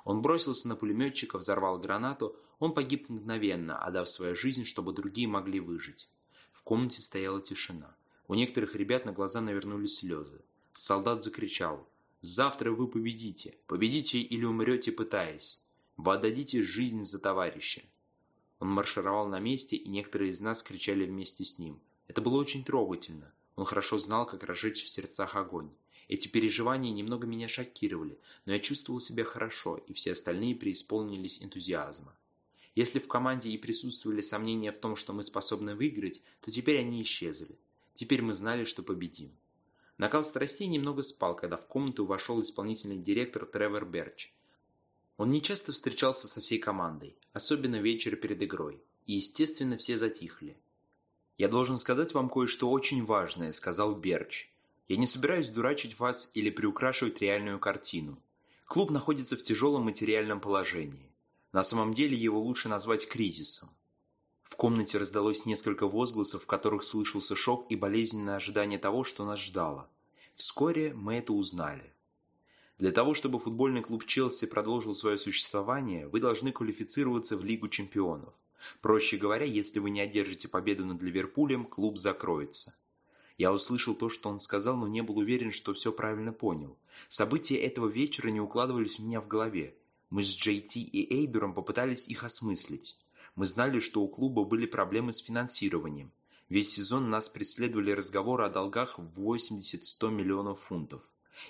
Он бросился на пулеметчика, взорвал гранату, он погиб мгновенно, отдав свою жизнь, чтобы другие могли выжить. В комнате стояла тишина. У некоторых ребят на глаза навернулись слезы. Солдат закричал «Завтра вы победите! Победите или умрете, пытаясь! Вы отдадите жизнь за товарища!» Он маршировал на месте, и некоторые из нас кричали вместе с ним. Это было очень трогательно. Он хорошо знал, как разжечь в сердцах огонь. Эти переживания немного меня шокировали, но я чувствовал себя хорошо, и все остальные преисполнились энтузиазма. Если в команде и присутствовали сомнения в том, что мы способны выиграть, то теперь они исчезли. Теперь мы знали, что победим. Накал страстей немного спал, когда в комнату вошел исполнительный директор Тревор Берч. Он нечасто встречался со всей командой, особенно вечер перед игрой, и, естественно, все затихли. «Я должен сказать вам кое-что очень важное», — сказал Берч. «Я не собираюсь дурачить вас или приукрашивать реальную картину. Клуб находится в тяжелом материальном положении. На самом деле его лучше назвать кризисом. В комнате раздалось несколько возгласов, в которых слышался шок и болезненное ожидание того, что нас ждало. Вскоре мы это узнали. Для того, чтобы футбольный клуб Челси продолжил свое существование, вы должны квалифицироваться в Лигу чемпионов. Проще говоря, если вы не одержите победу над Ливерпулем, клуб закроется. Я услышал то, что он сказал, но не был уверен, что все правильно понял. События этого вечера не укладывались у меня в голове. Мы с Джей Ти и Эйдуром попытались их осмыслить. Мы знали, что у клуба были проблемы с финансированием. Весь сезон нас преследовали разговоры о долгах в 80-100 миллионов фунтов.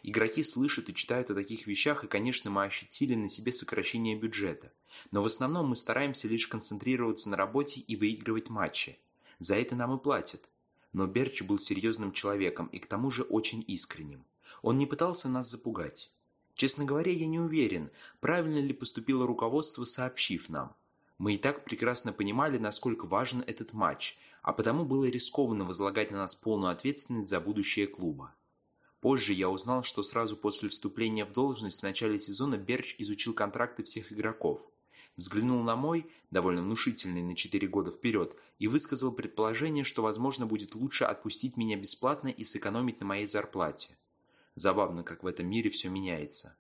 Игроки слышат и читают о таких вещах, и, конечно, мы ощутили на себе сокращение бюджета. Но в основном мы стараемся лишь концентрироваться на работе и выигрывать матчи. За это нам и платят. Но Берч был серьезным человеком и к тому же очень искренним. Он не пытался нас запугать. Честно говоря, я не уверен, правильно ли поступило руководство, сообщив нам. Мы и так прекрасно понимали, насколько важен этот матч, а потому было рискованно возлагать на нас полную ответственность за будущее клуба. Позже я узнал, что сразу после вступления в должность в начале сезона Берч изучил контракты всех игроков, взглянул на мой, довольно внушительный на 4 года вперед, и высказал предположение, что, возможно, будет лучше отпустить меня бесплатно и сэкономить на моей зарплате. Забавно, как в этом мире все меняется.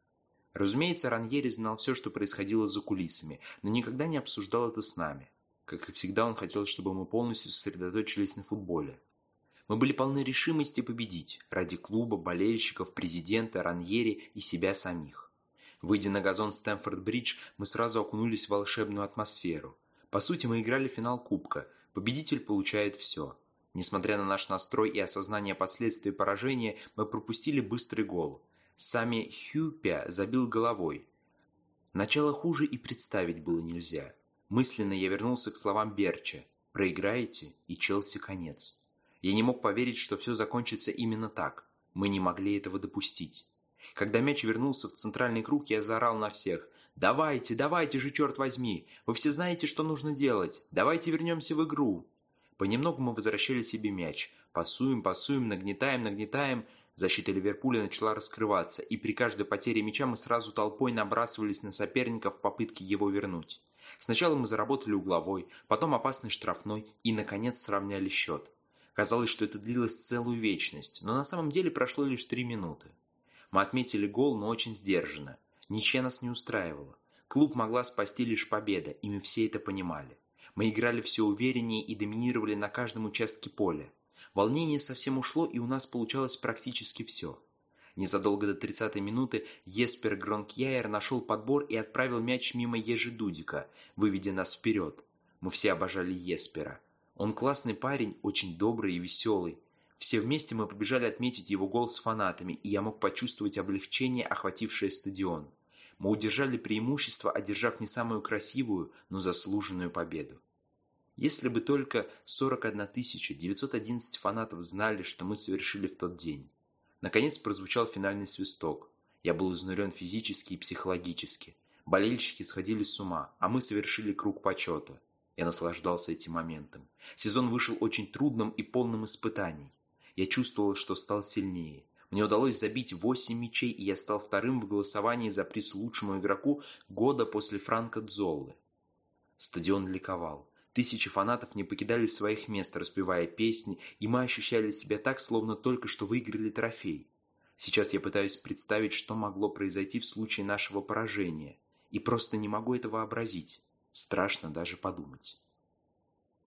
Разумеется, Раньери знал все, что происходило за кулисами, но никогда не обсуждал это с нами. Как и всегда, он хотел, чтобы мы полностью сосредоточились на футболе. Мы были полны решимости победить ради клуба, болельщиков, президента, Раньери и себя самих. Выйдя на газон Стэнфорд-Бридж, мы сразу окунулись в волшебную атмосферу. По сути, мы играли финал Кубка. Победитель получает все. Несмотря на наш настрой и осознание последствий поражения, мы пропустили быстрый гол. Сами Хюпя забил головой. Начало хуже и представить было нельзя. Мысленно я вернулся к словам Берча. «Проиграете, и Челси конец». Я не мог поверить, что все закончится именно так. Мы не могли этого допустить. Когда мяч вернулся в центральный круг, я заорал на всех. «Давайте, давайте же, черт возьми! Вы все знаете, что нужно делать! Давайте вернемся в игру!» Понемногу мы возвращали себе мяч. Пасуем, пасуем, нагнетаем, нагнетаем. Защита Ливерпуля начала раскрываться, и при каждой потере мяча мы сразу толпой набрасывались на соперника в попытке его вернуть. Сначала мы заработали угловой, потом опасный штрафной и, наконец, сравняли счет. Казалось, что это длилось целую вечность, но на самом деле прошло лишь три минуты. Мы отметили гол, но очень сдержанно. Ничья нас не устраивала. Клуб могла спасти лишь победа, и мы все это понимали. Мы играли все увереннее и доминировали на каждом участке поля. Волнение совсем ушло, и у нас получалось практически все. Незадолго до 30-й минуты Еспер Гронкьяер нашел подбор и отправил мяч мимо Ежи Дудика, выведя нас вперед. Мы все обожали Еспера. Он классный парень, очень добрый и веселый. Все вместе мы побежали отметить его гол с фанатами, и я мог почувствовать облегчение, охватившее стадион. Мы удержали преимущество, одержав не самую красивую, но заслуженную победу. Если бы только 41 911 фанатов знали, что мы совершили в тот день. Наконец прозвучал финальный свисток. Я был изнурен физически и психологически. Болельщики сходили с ума, а мы совершили круг почета. Я наслаждался этим моментом. Сезон вышел очень трудным и полным испытаний. Я чувствовал, что стал сильнее. Мне удалось забить 8 мячей, и я стал вторым в голосовании за приз лучшему игроку года после Франка Дзоллы. Стадион ликовал. Тысячи фанатов не покидали своих мест, распевая песни, и мы ощущали себя так, словно только что выиграли трофей. Сейчас я пытаюсь представить, что могло произойти в случае нашего поражения, и просто не могу это вообразить. Страшно даже подумать.